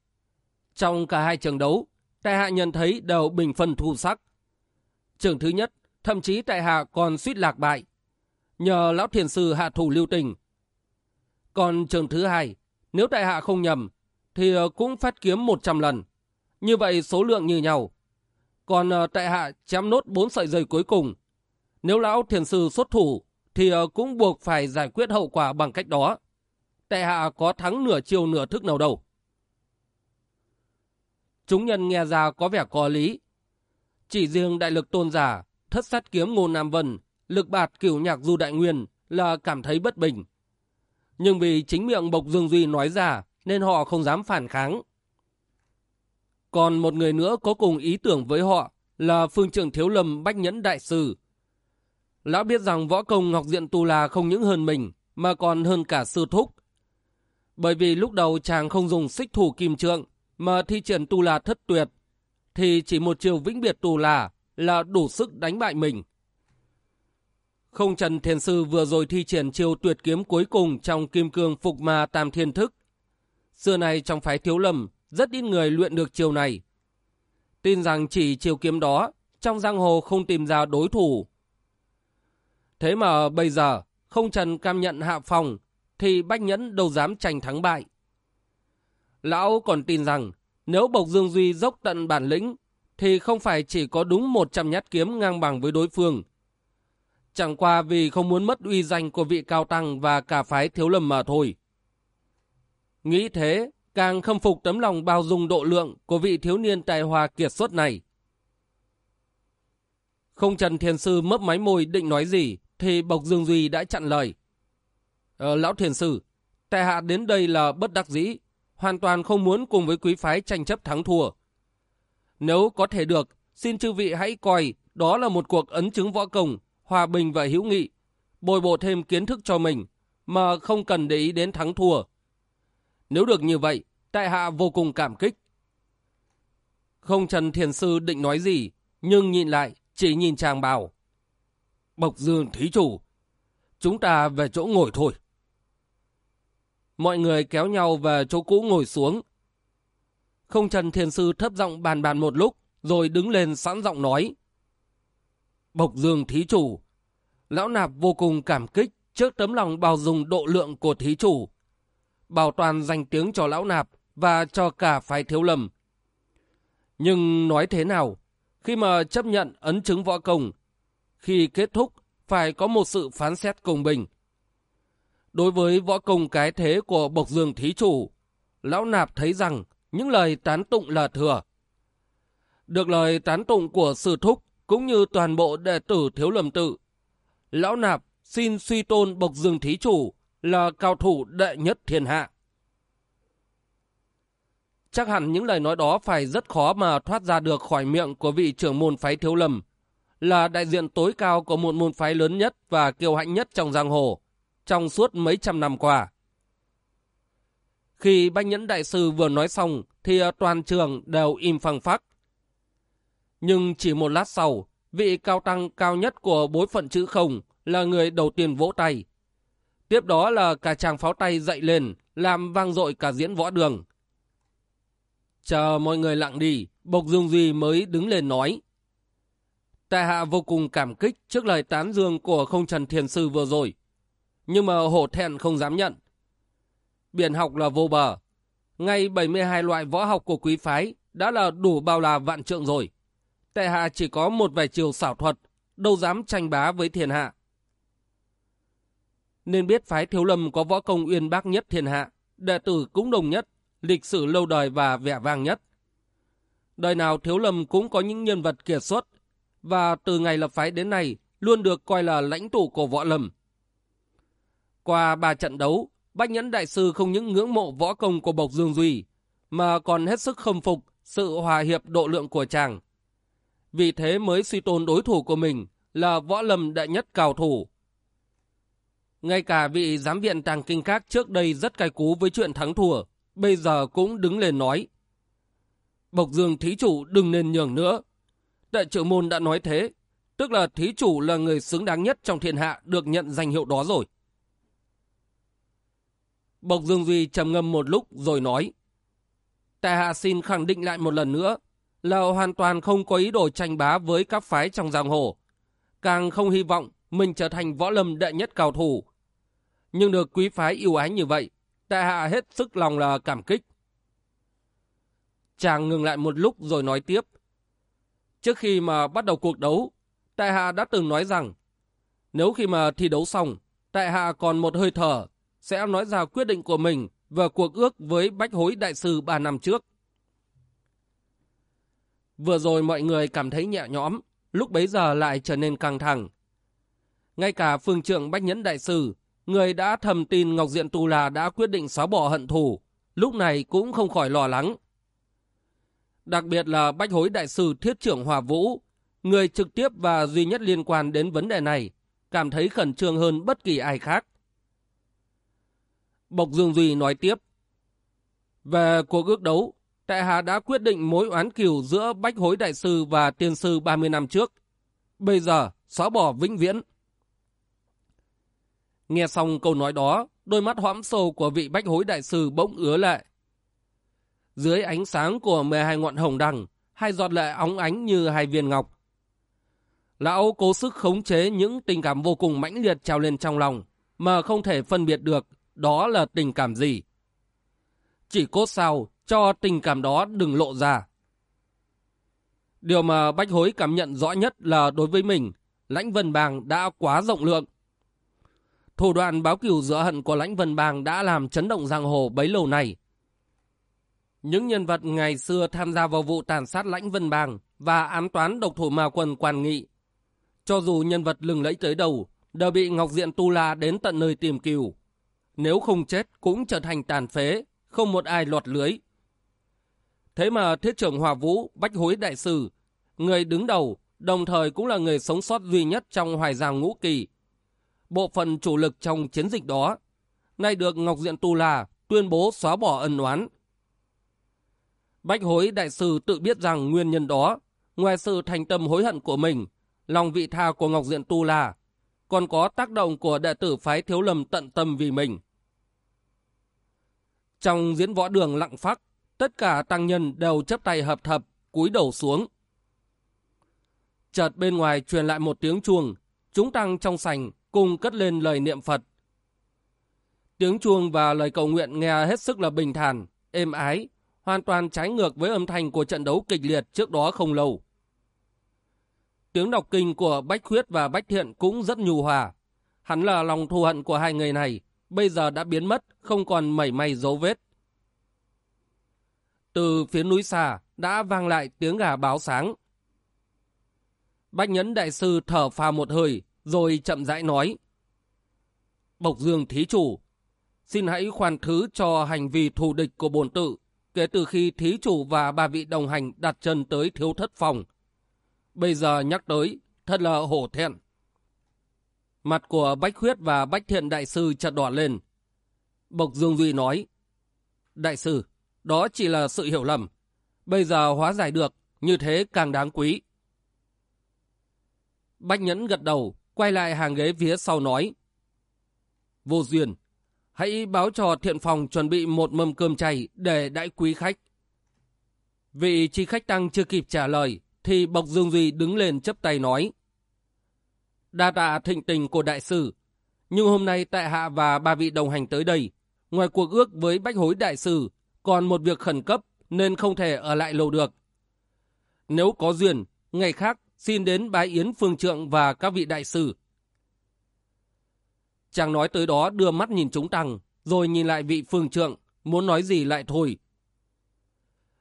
Trong cả hai trận đấu, tại hạ nhận thấy đều bình phân thu sắc. Trường thứ nhất, thậm chí tại hạ còn suýt lạc bại. Nhờ Lão Thiền Sư hạ thủ lưu tình, còn trường thứ hai, nếu tại hạ không nhầm, thì ờ, cũng phát kiếm 100 lần. Như vậy số lượng như nhau. Còn ờ, tại hạ chém nốt 4 sợi dây cuối cùng. Nếu lão thiền sư xuất thủ, thì ờ, cũng buộc phải giải quyết hậu quả bằng cách đó. Tệ hạ có thắng nửa chiều nửa thức nào đâu. Chúng nhân nghe ra có vẻ có lý. Chỉ riêng đại lực tôn giả, thất sát kiếm ngô Nam Vân, lực bạt cửu nhạc du đại nguyên là cảm thấy bất bình nhưng vì chính miệng Bộc Dương Duy nói ra nên họ không dám phản kháng. Còn một người nữa có cùng ý tưởng với họ là phương trưởng Thiếu Lâm Bách Nhẫn Đại Sư. Lão biết rằng võ công Ngọc Diện Tu La không những hơn mình mà còn hơn cả sư thúc. Bởi vì lúc đầu chàng không dùng xích thủ kim trượng mà thi triển Tu La thất tuyệt thì chỉ một chiều vĩnh biệt Tu La là đủ sức đánh bại mình. Không Trần Thiền Sư vừa rồi thi triển chiêu tuyệt kiếm cuối cùng trong kim cương phục ma tam thiên thức. Xưa này trong phái thiếu lầm, rất ít người luyện được chiêu này. Tin rằng chỉ chiêu kiếm đó, trong giang hồ không tìm ra đối thủ. Thế mà bây giờ, không trần cam nhận hạ phòng, thì Bách Nhẫn đâu dám tranh thắng bại. Lão còn tin rằng, nếu Bộc Dương Duy dốc tận bản lĩnh, thì không phải chỉ có đúng 100 nhát kiếm ngang bằng với đối phương. Chẳng qua vì không muốn mất uy danh của vị cao tăng và cả phái thiếu lầm mà thôi. Nghĩ thế, càng khâm phục tấm lòng bao dung độ lượng của vị thiếu niên tài hòa kiệt xuất này. Không Trần Thiền Sư mấp máy môi định nói gì, thì Bộc Dương Duy đã chặn lời. Ờ, Lão Thiền Sư, tại hạ đến đây là bất đắc dĩ, hoàn toàn không muốn cùng với quý phái tranh chấp thắng thua. Nếu có thể được, xin chư vị hãy coi đó là một cuộc ấn chứng võ công, hòa bình và hữu nghị, bồi bổ thêm kiến thức cho mình, mà không cần để ý đến thắng thua. Nếu được như vậy, tại hạ vô cùng cảm kích. Không Trần Thiền Sư định nói gì, nhưng nhìn lại, chỉ nhìn chàng bảo. Bộc Dương Thí Chủ, chúng ta về chỗ ngồi thôi. Mọi người kéo nhau về chỗ cũ ngồi xuống. Không Trần Thiền Sư thấp giọng bàn bàn một lúc, rồi đứng lên sẵn giọng nói. Bộc Dương Thí Chủ, Lão Nạp vô cùng cảm kích trước tấm lòng bao dung độ lượng của Thí Chủ. Bảo toàn danh tiếng cho Lão Nạp và cho cả phái thiếu lầm. Nhưng nói thế nào, khi mà chấp nhận ấn chứng võ công, khi kết thúc phải có một sự phán xét công bình. Đối với võ công cái thế của Bộc Dương Thí Chủ, Lão Nạp thấy rằng những lời tán tụng là thừa. Được lời tán tụng của Sư Thúc cũng như toàn bộ đệ tử Thiếu Lầm Tự, Lão Nạp xin suy tôn Bộc Dương Thí Chủ là cao thủ đệ nhất thiên hạ. Chắc hẳn những lời nói đó phải rất khó mà thoát ra được khỏi miệng của vị trưởng môn phái Thiếu Lầm, là đại diện tối cao của một môn phái lớn nhất và kiêu hãnh nhất trong giang hồ, trong suốt mấy trăm năm qua. Khi Bách Nhẫn Đại Sư vừa nói xong, thì toàn trường đều im phăng phắc. Nhưng chỉ một lát sau, vị cao tăng cao nhất của bối phận chữ không là người đầu tiên vỗ tay. Tiếp đó là cả chàng pháo tay dậy lên, làm vang dội cả diễn võ đường. Chờ mọi người lặng đi, Bộc Dương Duy mới đứng lên nói. Tài hạ vô cùng cảm kích trước lời tán dương của không trần thiền sư vừa rồi. Nhưng mà hổ thẹn không dám nhận. Biển học là vô bờ. Ngay 72 loại võ học của quý phái đã là đủ bao là vạn trượng rồi. Tài hạ chỉ có một vài chiều xảo thuật, đâu dám tranh bá với thiên hạ. Nên biết phái thiếu lâm có võ công uyên bác nhất thiên hạ, đệ tử cũng đồng nhất, lịch sử lâu đời và vẻ vang nhất. Đời nào thiếu lâm cũng có những nhân vật kiệt xuất, và từ ngày lập phái đến nay luôn được coi là lãnh tụ của võ lâm. Qua ba trận đấu, Bách Nhẫn Đại Sư không những ngưỡng mộ võ công của Bộc Dương Duy, mà còn hết sức khâm phục sự hòa hiệp độ lượng của chàng. Vì thế mới suy tôn đối thủ của mình là võ lâm đại nhất cao thủ. Ngay cả vị giám viện tàng kinh các trước đây rất cay cú với chuyện thắng thua, bây giờ cũng đứng lên nói. Bộc Dương thí chủ đừng nên nhường nữa. Đại trưởng môn đã nói thế, tức là thí chủ là người xứng đáng nhất trong thiên hạ được nhận danh hiệu đó rồi. Bộc Dương Duy trầm ngâm một lúc rồi nói. Tài hạ xin khẳng định lại một lần nữa là hoàn toàn không có ý đồ tranh bá với các phái trong giang hồ. Càng không hy vọng mình trở thành võ lâm đệ nhất cao thủ. Nhưng được quý phái yêu ái như vậy, tại hạ hết sức lòng là cảm kích. Chàng ngừng lại một lúc rồi nói tiếp. Trước khi mà bắt đầu cuộc đấu, tại hạ đã từng nói rằng nếu khi mà thi đấu xong, tại hạ còn một hơi thở sẽ nói ra quyết định của mình về cuộc ước với Bách Hối Đại sư 3 năm trước. Vừa rồi mọi người cảm thấy nhẹ nhõm, lúc bấy giờ lại trở nên căng thẳng. Ngay cả phương trưởng Bách Nhẫn Đại sư, người đã thầm tin Ngọc Diện Tu La đã quyết định xóa bỏ hận thù, lúc này cũng không khỏi lo lắng. Đặc biệt là Bách Hối Đại sư Thiết trưởng Hòa Vũ, người trực tiếp và duy nhất liên quan đến vấn đề này, cảm thấy khẩn trương hơn bất kỳ ai khác. Bộc Dương Duy nói tiếp. Về cuộc ước đấu, Tại Hạ đã quyết định mối oán kiều giữa Bách Hối Đại Sư và Tiên Sư 30 năm trước. Bây giờ, xóa bỏ vĩnh viễn. Nghe xong câu nói đó, đôi mắt hõm sâu của vị Bách Hối Đại Sư bỗng ứa lệ. Dưới ánh sáng của 12 ngọn hồng đằng, hai giọt lệ óng ánh như hai viên ngọc. Lão cố sức khống chế những tình cảm vô cùng mãnh liệt trào lên trong lòng, mà không thể phân biệt được đó là tình cảm gì. Chỉ cốt sao cho tình cảm đó đừng lộ ra. Điều mà Bách Hối cảm nhận rõ nhất là đối với mình, Lãnh Vân bàng đã quá rộng lượng. Thủ đoạn báo cửu giữa hận của Lãnh Vân bàng đã làm chấn động giang hồ bấy lâu này. Những nhân vật ngày xưa tham gia vào vụ tàn sát Lãnh Vân Bang và án toán độc thủ ma quân quan nghị. Cho dù nhân vật lừng lẫy tới đầu, đều bị Ngọc Diện Tu La đến tận nơi tìm cứu. Nếu không chết cũng trở thành tàn phế, không một ai lọt lưới. Thế mà Thiết trưởng Hòa Vũ, Bách Hối Đại Sư, người đứng đầu, đồng thời cũng là người sống sót duy nhất trong Hoài Giang Ngũ Kỳ. Bộ phận chủ lực trong chiến dịch đó, nay được Ngọc Diện Tu La tuyên bố xóa bỏ ân oán. Bách Hối Đại Sư tự biết rằng nguyên nhân đó, ngoài sự thành tâm hối hận của mình, lòng vị tha của Ngọc Diện Tu La, còn có tác động của đệ tử phái thiếu lầm tận tâm vì mình. Trong diễn võ đường lặng phắc, tất cả tăng nhân đều chấp tay hợp thập, cúi đầu xuống. Chợt bên ngoài truyền lại một tiếng chuông, chúng tăng trong sành cùng cất lên lời niệm Phật. Tiếng chuông và lời cầu nguyện nghe hết sức là bình thản, êm ái, hoàn toàn trái ngược với âm thanh của trận đấu kịch liệt trước đó không lâu. Tiếng đọc kinh của Bách Khuyết và Bách Thiện cũng rất nhu hòa. Hắn là lòng thù hận của hai người này, bây giờ đã biến mất, không còn mảy may dấu vết. Từ phía núi xa đã vang lại tiếng gà báo sáng. Bách Nhấn Đại Sư thở phào một hơi, rồi chậm rãi nói. Bộc Dương Thí Chủ, xin hãy khoan thứ cho hành vi thù địch của bồn tự kể từ khi Thí Chủ và ba vị đồng hành đặt chân tới thiếu thất phòng. Bây giờ nhắc tới, thật là hổ thẹn. Mặt của Bách Khuyết và Bách Thiện Đại Sư chợt đỏ lên. Bộc Dương Duy nói, Đại Sư, đó chỉ là sự hiểu lầm. Bây giờ hóa giải được, như thế càng đáng quý. Bách Nhẫn gật đầu, quay lại hàng ghế phía sau nói. Vô duyên, hãy báo cho thiện phòng chuẩn bị một mâm cơm chay để đãi quý khách. Vị chi khách tăng chưa kịp trả lời, thì Bộc Dương Duy đứng lên chấp tay nói. Đa tạ thịnh tình của đại sư, nhưng hôm nay tại hạ và ba vị đồng hành tới đây, ngoài cuộc ước với bách hối đại sư, còn một việc khẩn cấp nên không thể ở lại lâu được. Nếu có duyên, ngày khác xin đến bái yến phương trượng và các vị đại sư. Chàng nói tới đó đưa mắt nhìn chúng tăng, rồi nhìn lại vị phương trượng, muốn nói gì lại thôi.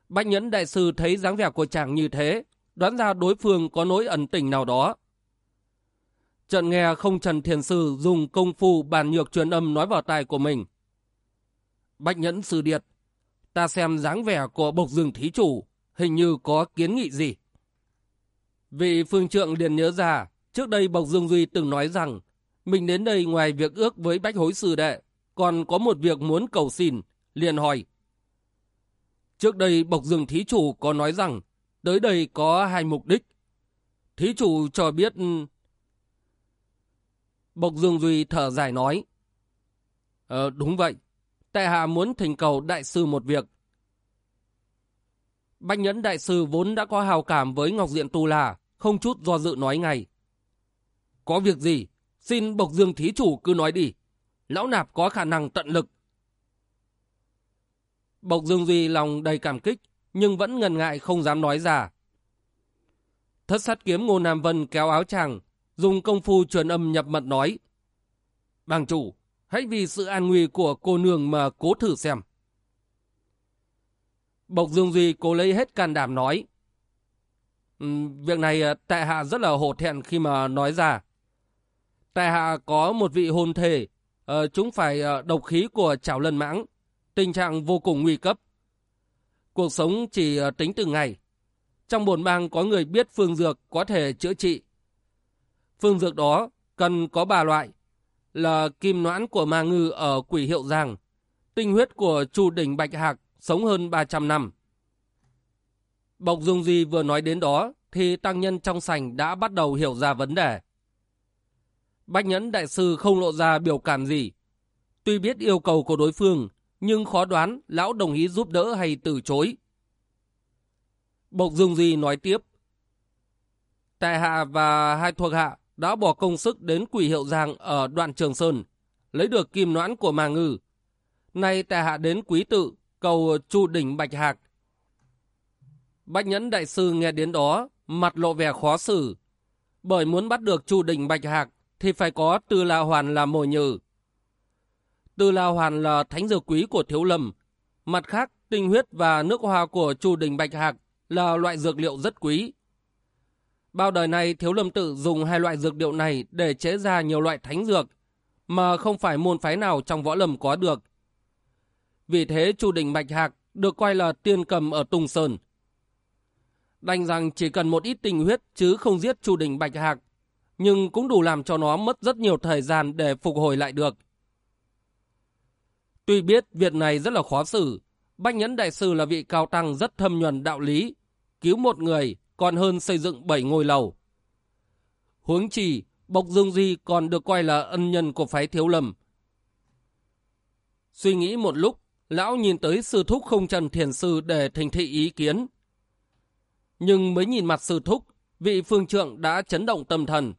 Bách nhẫn đại sư thấy dáng vẻ của chàng như thế, đoán ra đối phương có nỗi ẩn tình nào đó. Trận nghe không Trần Thiền Sư dùng công phu bàn nhược truyền âm nói vào tai của mình. Bách nhẫn sư điệt, ta xem dáng vẻ của bộc rừng thí chủ, hình như có kiến nghị gì. Vị phương trượng liền nhớ ra, trước đây Bộc Dương Duy từng nói rằng, mình đến đây ngoài việc ước với bách hối sư đệ, còn có một việc muốn cầu xin, liền hỏi. Trước đây Bộc Dương Thí Chủ có nói rằng, tới đây có hai mục đích. Thí Chủ cho biết... Bộc Dương Duy thở dài nói. Ờ, đúng vậy. Tại hạ muốn thỉnh cầu đại sư một việc. Bách Nhẫn Đại Sư vốn đã có hào cảm với Ngọc Diện Tu La, không chút do dự nói ngay. Có việc gì? Xin Bộc Dương Thí Chủ cứ nói đi. Lão Nạp có khả năng tận lực. Bộc Dương Duy lòng đầy cảm kích, nhưng vẫn ngần ngại không dám nói ra. Thất sát kiếm Ngô Nam Vân kéo áo chàng, dùng công phu truyền âm nhập mật nói. Bàng chủ, hãy vì sự an nguy của cô nương mà cố thử xem. Bộc Dương Duy cố lấy hết can đảm nói. Việc này ờ, tại hạ rất là hổ thẹn khi mà nói ra. Tại hạ có một vị hồn thể, uh, chúng phải uh, độc khí của chảo lân mãng, tình trạng vô cùng nguy cấp. Cuộc sống chỉ uh, tính từng ngày. Trong bồn bang có người biết phương dược có thể chữa trị. Phương dược đó cần có ba loại, là kim noãn của ma ngư ở quỷ hiệu giang, tinh huyết của chu đỉnh bạch hạc sống hơn 300 năm. Bộc Dung Di vừa nói đến đó, thì tăng nhân trong sành đã bắt đầu hiểu ra vấn đề. Bách Nhẫn Đại Sư không lộ ra biểu cảm gì. Tuy biết yêu cầu của đối phương, nhưng khó đoán lão đồng ý giúp đỡ hay từ chối. Bộc Dương Duy nói tiếp. Tài hạ và hai thuộc hạ đã bỏ công sức đến quỷ hiệu giang ở đoạn Trường Sơn, lấy được kim noãn của mà ngư. Nay tài hạ đến quý tự, cầu chu đỉnh Bạch Hạc. Bạch Nhẫn Đại Sư nghe đến đó, mặt lộ vẻ khó xử. Bởi muốn bắt được chu đỉnh Bạch Hạc thì phải có Tư La Hoàn là mồi nhử. Tư La Hoàn là thánh dược quý của Thiếu Lâm. Mặt khác, tinh huyết và nước hoa của chu đỉnh Bạch Hạc là loại dược liệu rất quý. Bao đời này Thiếu Lâm tự dùng hai loại dược liệu này để chế ra nhiều loại thánh dược, mà không phải môn phái nào trong võ lâm có được. Vì thế Chu Đình Bạch Hạc được coi là tiên cầm ở Tùng Sơn. Đành rằng chỉ cần một ít tình huyết chứ không giết Chu Đình Bạch Hạc, nhưng cũng đủ làm cho nó mất rất nhiều thời gian để phục hồi lại được. Tuy biết việc này rất là khó xử, Bách Nhẫn Đại Sư là vị cao tăng rất thâm nhuần đạo lý, cứu một người còn hơn xây dựng bảy ngôi lầu. Huống chỉ Bộc Dương Di còn được coi là ân nhân của phái thiếu lầm. Suy nghĩ một lúc, lão nhìn tới sư thúc không trần thiền sư để thành thị ý kiến. Nhưng mới nhìn mặt sư thúc, vị phương trượng đã chấn động tâm thần.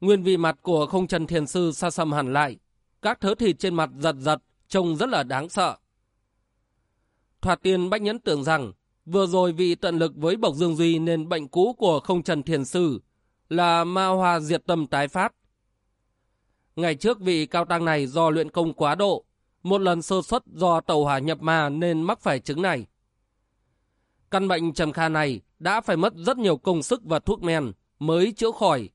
Nguyên vị mặt của không trần thiền sư xa xăm hẳn lại, các thớ thịt trên mặt giật giật, trông rất là đáng sợ. Thoạt tiên Bách Nhẫn tưởng rằng Vừa rồi vì tận lực với Bộc Dương Duy nên bệnh cũ của không trần thiền sư là ma hoa diệt tâm tái phát. Ngày trước vị cao tăng này do luyện công quá độ, một lần sơ xuất do tàu hỏa nhập ma nên mắc phải chứng này. Căn bệnh trầm kha này đã phải mất rất nhiều công sức và thuốc men mới chữa khỏi,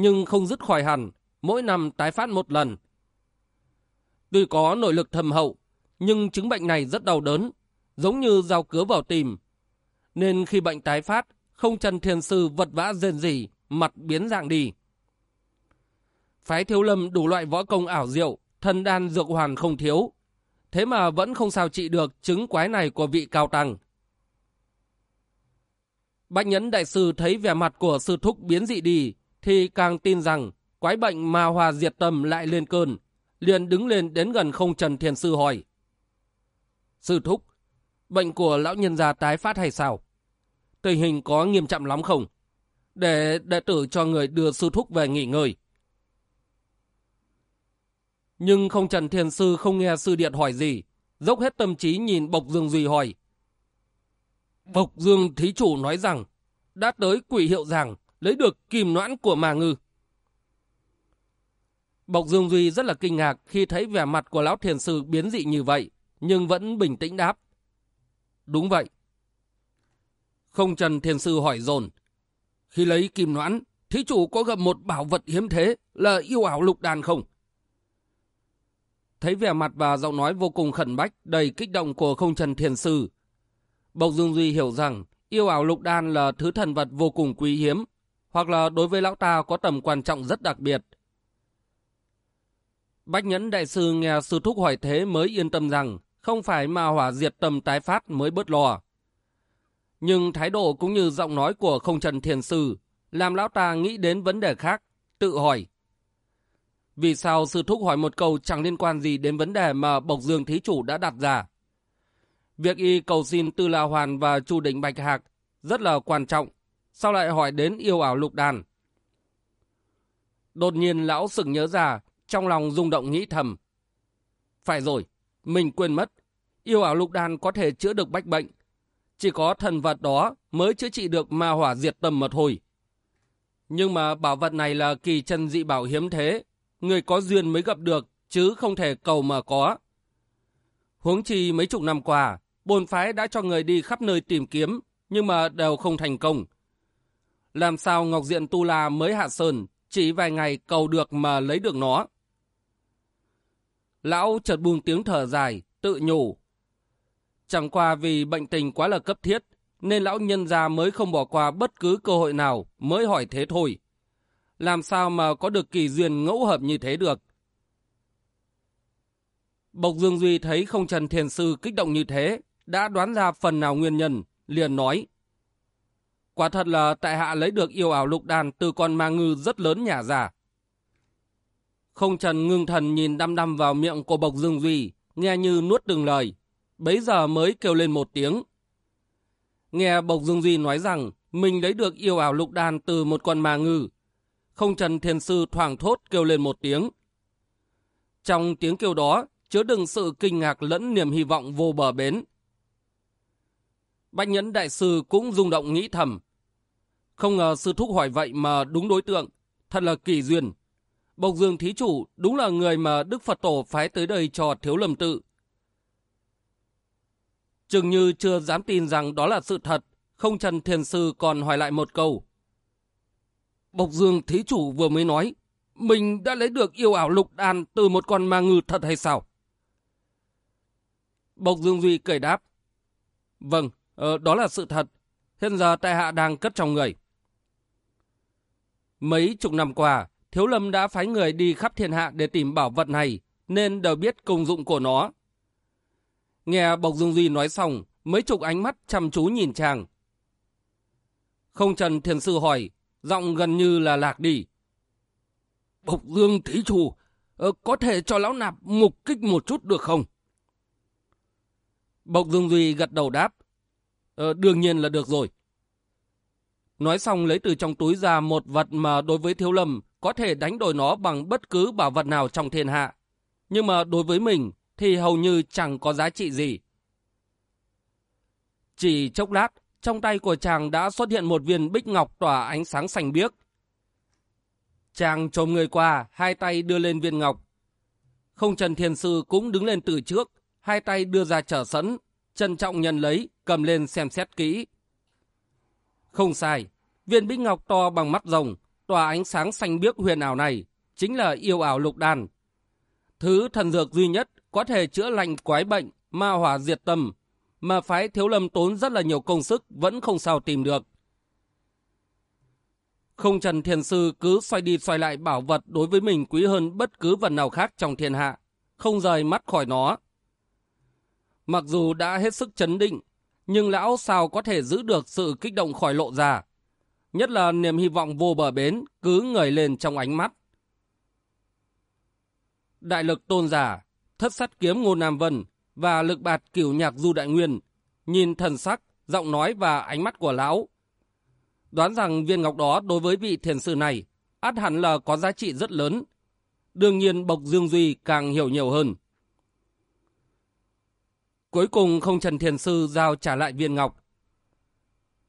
nhưng không dứt khỏi hẳn, mỗi năm tái phát một lần. Tuy có nội lực thầm hậu, nhưng chứng bệnh này rất đau đớn, giống như dao cứa vào tim, nên khi bệnh tái phát, không trần thiền sư vật vã rên rỉ, mặt biến dạng đi. Phái thiếu lâm đủ loại võ công ảo diệu, thần đan dược hoàn không thiếu, thế mà vẫn không sao trị được chứng quái này của vị cao tăng. Bạch Nhẫn Đại Sư thấy vẻ mặt của sư thúc biến dị đi, thì càng tin rằng quái bệnh ma hòa diệt tâm lại lên cơn, liền đứng lên đến gần không trần thiền sư hỏi. Sư thúc, bệnh của lão nhân già tái phát hay sao? Tình hình có nghiêm trọng lắm không? Để đệ tử cho người đưa sư thúc về nghỉ ngơi. Nhưng không Trần Thiền Sư không nghe sư điện hỏi gì, dốc hết tâm trí nhìn Bộc Dương Duy hỏi. Bộc Dương Thí Chủ nói rằng, đã tới quỷ hiệu rằng lấy được kìm noãn của mà ngư. Bộc Dương Duy rất là kinh ngạc khi thấy vẻ mặt của Lão Thiền Sư biến dị như vậy, nhưng vẫn bình tĩnh đáp. Đúng vậy, không Trần Thiền Sư hỏi dồn Khi lấy kim noãn, thí chủ có gặp một bảo vật hiếm thế là yêu ảo lục đàn không? Thấy vẻ mặt và giọng nói vô cùng khẩn bách, đầy kích động của không Trần Thiền Sư. Bộc Dương Duy hiểu rằng yêu ảo lục đan là thứ thần vật vô cùng quý hiếm, hoặc là đối với lão ta có tầm quan trọng rất đặc biệt. Bách Nhẫn Đại Sư nghe sư thúc hỏi thế mới yên tâm rằng không phải ma hỏa diệt tâm tái phát mới bớt lo. Nhưng thái độ cũng như giọng nói của không trần thiền sư làm lão ta nghĩ đến vấn đề khác, tự hỏi. Vì sao sư thúc hỏi một câu chẳng liên quan gì đến vấn đề mà Bộc Dương Thí Chủ đã đặt ra? Việc y cầu xin Tư La Hoàn và Chu Định Bạch Hạc rất là quan trọng. Sao lại hỏi đến yêu ảo lục đàn? Đột nhiên lão sừng nhớ ra, trong lòng rung động nghĩ thầm. Phải rồi, mình quên mất. Yêu ảo lục đàn có thể chữa được bách bệnh, chỉ có thần vật đó mới chữa trị được ma hỏa diệt tâm mà thôi. Nhưng mà bảo vật này là kỳ chân dị bảo hiếm thế. Người có duyên mới gặp được, chứ không thể cầu mà có. Huống chi mấy chục năm qua, bồn phái đã cho người đi khắp nơi tìm kiếm, nhưng mà đều không thành công. Làm sao Ngọc Diện Tu La mới hạ sơn, chỉ vài ngày cầu được mà lấy được nó. Lão chợt buông tiếng thở dài, tự nhủ, Chẳng qua vì bệnh tình quá là cấp thiết, nên lão nhân gia mới không bỏ qua bất cứ cơ hội nào mới hỏi thế thôi. Làm sao mà có được kỳ duyên ngẫu hợp như thế được? Bộc Dương Duy thấy không Trần Thiền Sư kích động như thế, đã đoán ra phần nào nguyên nhân, liền nói. Quả thật là tại hạ lấy được yêu ảo lục đàn từ con ma ngư rất lớn nhà già. Không Trần ngưng thần nhìn đăm đăm vào miệng của Bộc Dương Duy, nghe như nuốt từng lời bấy giờ mới kêu lên một tiếng. Nghe Bộc Dương Duy nói rằng mình lấy được yêu ảo lục đàn từ một con ma ngư. Không trần thiền sư thoảng thốt kêu lên một tiếng. Trong tiếng kêu đó, chứa đựng sự kinh ngạc lẫn niềm hy vọng vô bờ bến. Bạch Nhẫn Đại Sư cũng rung động nghĩ thầm. Không ngờ sư thúc hỏi vậy mà đúng đối tượng, thật là kỳ duyên. Bộc Dương Thí Chủ đúng là người mà Đức Phật Tổ phái tới đây cho thiếu lầm tự. Chừng như chưa dám tin rằng đó là sự thật, không Trần Thiền Sư còn hỏi lại một câu. Bộc Dương Thí Chủ vừa mới nói, mình đã lấy được yêu ảo lục đàn từ một con ma ngư thật hay sao? Bộc Dương Duy cười đáp. Vâng, ờ, đó là sự thật. Hiện giờ tại hạ đang cất trong người. Mấy chục năm qua, Thiếu Lâm đã phái người đi khắp thiên hạ để tìm bảo vật này, nên đều biết công dụng của nó. Nghe Bộc Dương Duy nói xong, mấy chục ánh mắt chăm chú nhìn chàng. Không Trần Thiền Sư hỏi, giọng gần như là lạc đi. Bộc Dương Thí Chủ, ờ, có thể cho lão nạp mục kích một chút được không? Bộc Dương Duy gật đầu đáp. Ờ, đương nhiên là được rồi. Nói xong lấy từ trong túi ra một vật mà đối với Thiếu Lâm có thể đánh đổi nó bằng bất cứ bảo vật nào trong thiên hạ. Nhưng mà đối với mình thì hầu như chẳng có giá trị gì. Chỉ chốc lát, trong tay của chàng đã xuất hiện một viên bích ngọc tỏa ánh sáng xanh biếc. Chàng trồm người qua, hai tay đưa lên viên ngọc. Không Trần Thiền Sư cũng đứng lên từ trước, hai tay đưa ra trở sẵn, trân trọng nhận lấy, cầm lên xem xét kỹ. Không sai, viên bích ngọc to bằng mắt rồng, tỏa ánh sáng xanh biếc huyền ảo này, chính là yêu ảo lục đan. Thứ thần dược duy nhất có thể chữa lành quái bệnh, ma hỏa diệt tâm, mà phái thiếu lâm tốn rất là nhiều công sức vẫn không sao tìm được. Không Trần Thiền Sư cứ xoay đi xoay lại bảo vật đối với mình quý hơn bất cứ vật nào khác trong thiên hạ, không rời mắt khỏi nó. Mặc dù đã hết sức chấn định, nhưng lão sao có thể giữ được sự kích động khỏi lộ ra. Nhất là niềm hy vọng vô bờ bến cứ ngời lên trong ánh mắt. Đại lực tôn giả, thất sắt kiếm Ngô Nam Vân và lực bạt cửu nhạc Du Đại Nguyên, nhìn thần sắc, giọng nói và ánh mắt của lão. Đoán rằng viên ngọc đó đối với vị thiền sư này, át hẳn là có giá trị rất lớn. Đương nhiên Bộc Dương Duy càng hiểu nhiều hơn. Cuối cùng không Trần Thiền Sư giao trả lại viên ngọc.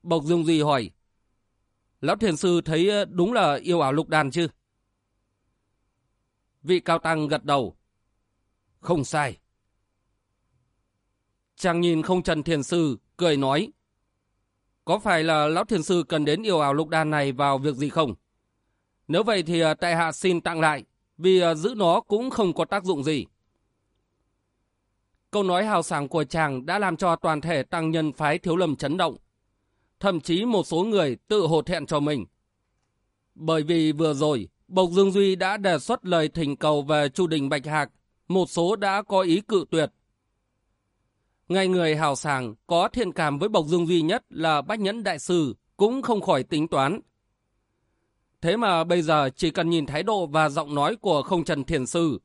Bộc Dương Duy hỏi, Lão Thiền Sư thấy ờ, đúng là yêu ảo lục đàn chứ? Vị cao tăng gật đầu. Không sai. Chàng nhìn không Trần Thiền Sư, cười nói, Có phải là Lão Thiền Sư cần đến yêu ảo lục đàn này vào việc gì không? Nếu vậy thì ờ, tại hạ xin tặng lại, vì ờ, giữ nó cũng không có tác dụng gì. Câu nói hào sảng của chàng đã làm cho toàn thể tăng nhân phái thiếu lầm chấn động. Thậm chí một số người tự hổ thẹn cho mình. Bởi vì vừa rồi, Bộc Dương Duy đã đề xuất lời thỉnh cầu về Chu Đình Bạch Hạc, một số đã có ý cự tuyệt. Ngay người hào sảng có thiện cảm với Bộc Dương Duy nhất là Bách Nhẫn Đại Sư cũng không khỏi tính toán. Thế mà bây giờ chỉ cần nhìn thái độ và giọng nói của không Trần Thiền Sư,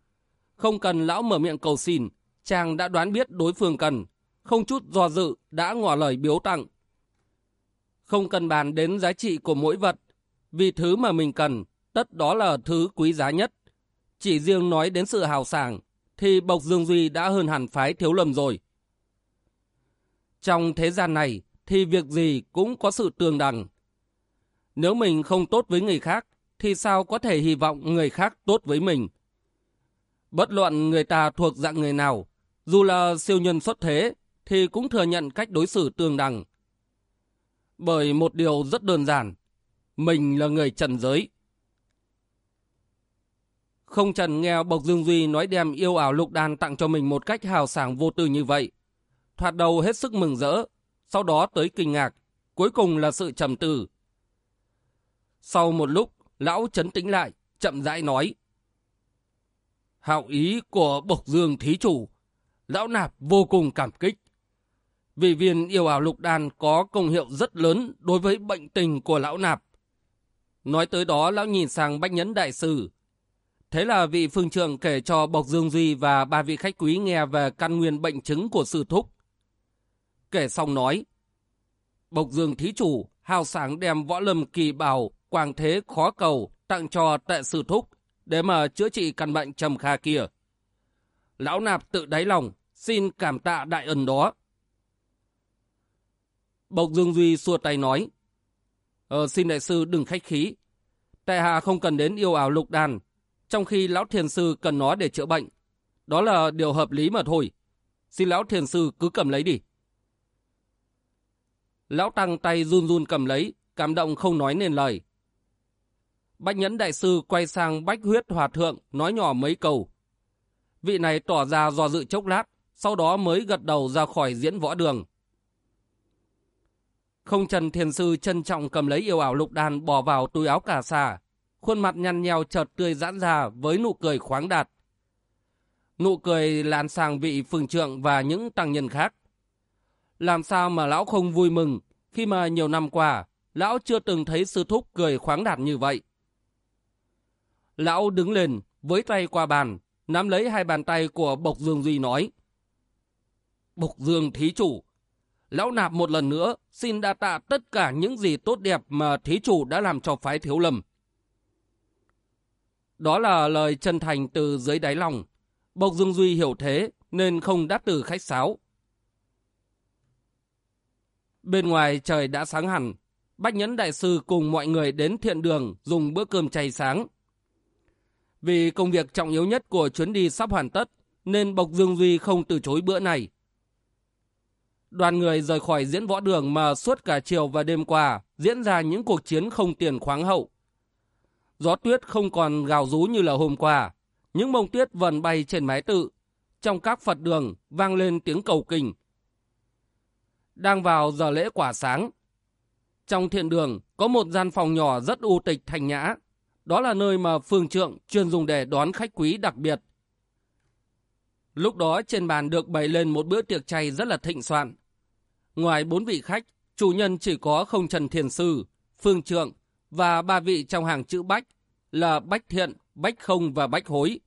không cần lão mở miệng cầu xin, chàng đã đoán biết đối phương cần, không chút do dự đã ngỏ lời biếu tặng. Không cần bàn đến giá trị của mỗi vật, vì thứ mà mình cần, tất đó là thứ quý giá nhất. Chỉ riêng nói đến sự hào sảng, thì Bộc Dương Duy đã hơn hẳn phái thiếu lầm rồi. Trong thế gian này, thì việc gì cũng có sự tương đẳng. Nếu mình không tốt với người khác, thì sao có thể hy vọng người khác tốt với mình? Bất luận người ta thuộc dạng người nào, dù là siêu nhân xuất thế, thì cũng thừa nhận cách đối xử tương đẳng. Bởi một điều rất đơn giản, mình là người trần giới. Không trần nghe Bộc Dương Duy nói đem yêu ảo lục đan tặng cho mình một cách hào sảng vô tư như vậy. Thoạt đầu hết sức mừng rỡ, sau đó tới kinh ngạc, cuối cùng là sự trầm tư. Sau một lúc, lão chấn tĩnh lại, chậm rãi nói. Hạo ý của Bộc Dương Thí Chủ lão nạp vô cùng cảm kích. Vì viên yêu ảo lục đan có công hiệu rất lớn đối với bệnh tình của lão nạp. Nói tới đó lão nhìn sang bách nhẫn đại sư. Thế là vị phương trượng kể cho Bộc Dương Duy và ba vị khách quý nghe về căn nguyên bệnh chứng của sư thúc. Kể xong nói, Bộc Dương thí chủ hào sáng đem võ lâm kỳ bảo, quang thế khó cầu, tặng cho tệ sư thúc, để mà chữa trị căn bệnh trầm kha kia. Lão nạp tự đáy lòng, xin cảm tạ đại ân đó. Bộc Dương Duy xua tay nói, Ờ, xin đại sư đừng khách khí. Tại hạ không cần đến yêu ảo lục đàn, trong khi lão thiền sư cần nó để chữa bệnh. Đó là điều hợp lý mà thôi. Xin lão thiền sư cứ cầm lấy đi. Lão tăng tay run run cầm lấy, cảm động không nói nên lời. Bách nhẫn đại sư quay sang bách huyết hòa thượng, nói nhỏ mấy câu. Vị này tỏ ra do dự chốc lát, sau đó mới gật đầu ra khỏi diễn võ đường. Không trần thiền sư trân trọng cầm lấy yêu ảo lục đàn bỏ vào túi áo cà sa, khuôn mặt nhăn nheo chợt tươi giãn ra với nụ cười khoáng đạt. Nụ cười lan sang vị phường trượng và những tăng nhân khác. Làm sao mà lão không vui mừng khi mà nhiều năm qua lão chưa từng thấy sư thúc cười khoáng đạt như vậy. Lão đứng lên, với tay qua bàn, nắm lấy hai bàn tay của Bộc Dương Duy nói. Bộc Dương thí chủ, lão nạp một lần nữa xin đa tạ tất cả những gì tốt đẹp mà thí chủ đã làm cho phái thiếu lầm. Đó là lời chân thành từ dưới đáy lòng. Bộc Dương Duy hiểu thế nên không đáp từ khách sáo. Bên ngoài trời đã sáng hẳn, Bách Nhẫn Đại Sư cùng mọi người đến thiện đường dùng bữa cơm chay sáng. Vì công việc trọng yếu nhất của chuyến đi sắp hoàn tất, nên Bộc Dương Duy không từ chối bữa này. Đoàn người rời khỏi diễn võ đường mà suốt cả chiều và đêm qua diễn ra những cuộc chiến không tiền khoáng hậu. Gió tuyết không còn gào rú như là hôm qua, những bông tuyết vần bay trên mái tự. Trong các Phật đường vang lên tiếng cầu kinh. Đang vào giờ lễ quả sáng. Trong thiện đường có một gian phòng nhỏ rất u tịch thành nhã. Đó là nơi mà phương trượng chuyên dùng để đón khách quý đặc biệt. Lúc đó trên bàn được bày lên một bữa tiệc chay rất là thịnh soạn. Ngoài bốn vị khách, chủ nhân chỉ có không Trần Thiền Sư, Phương Trượng và ba vị trong hàng chữ Bách là Bách Thiện, Bách Không và Bách Hối.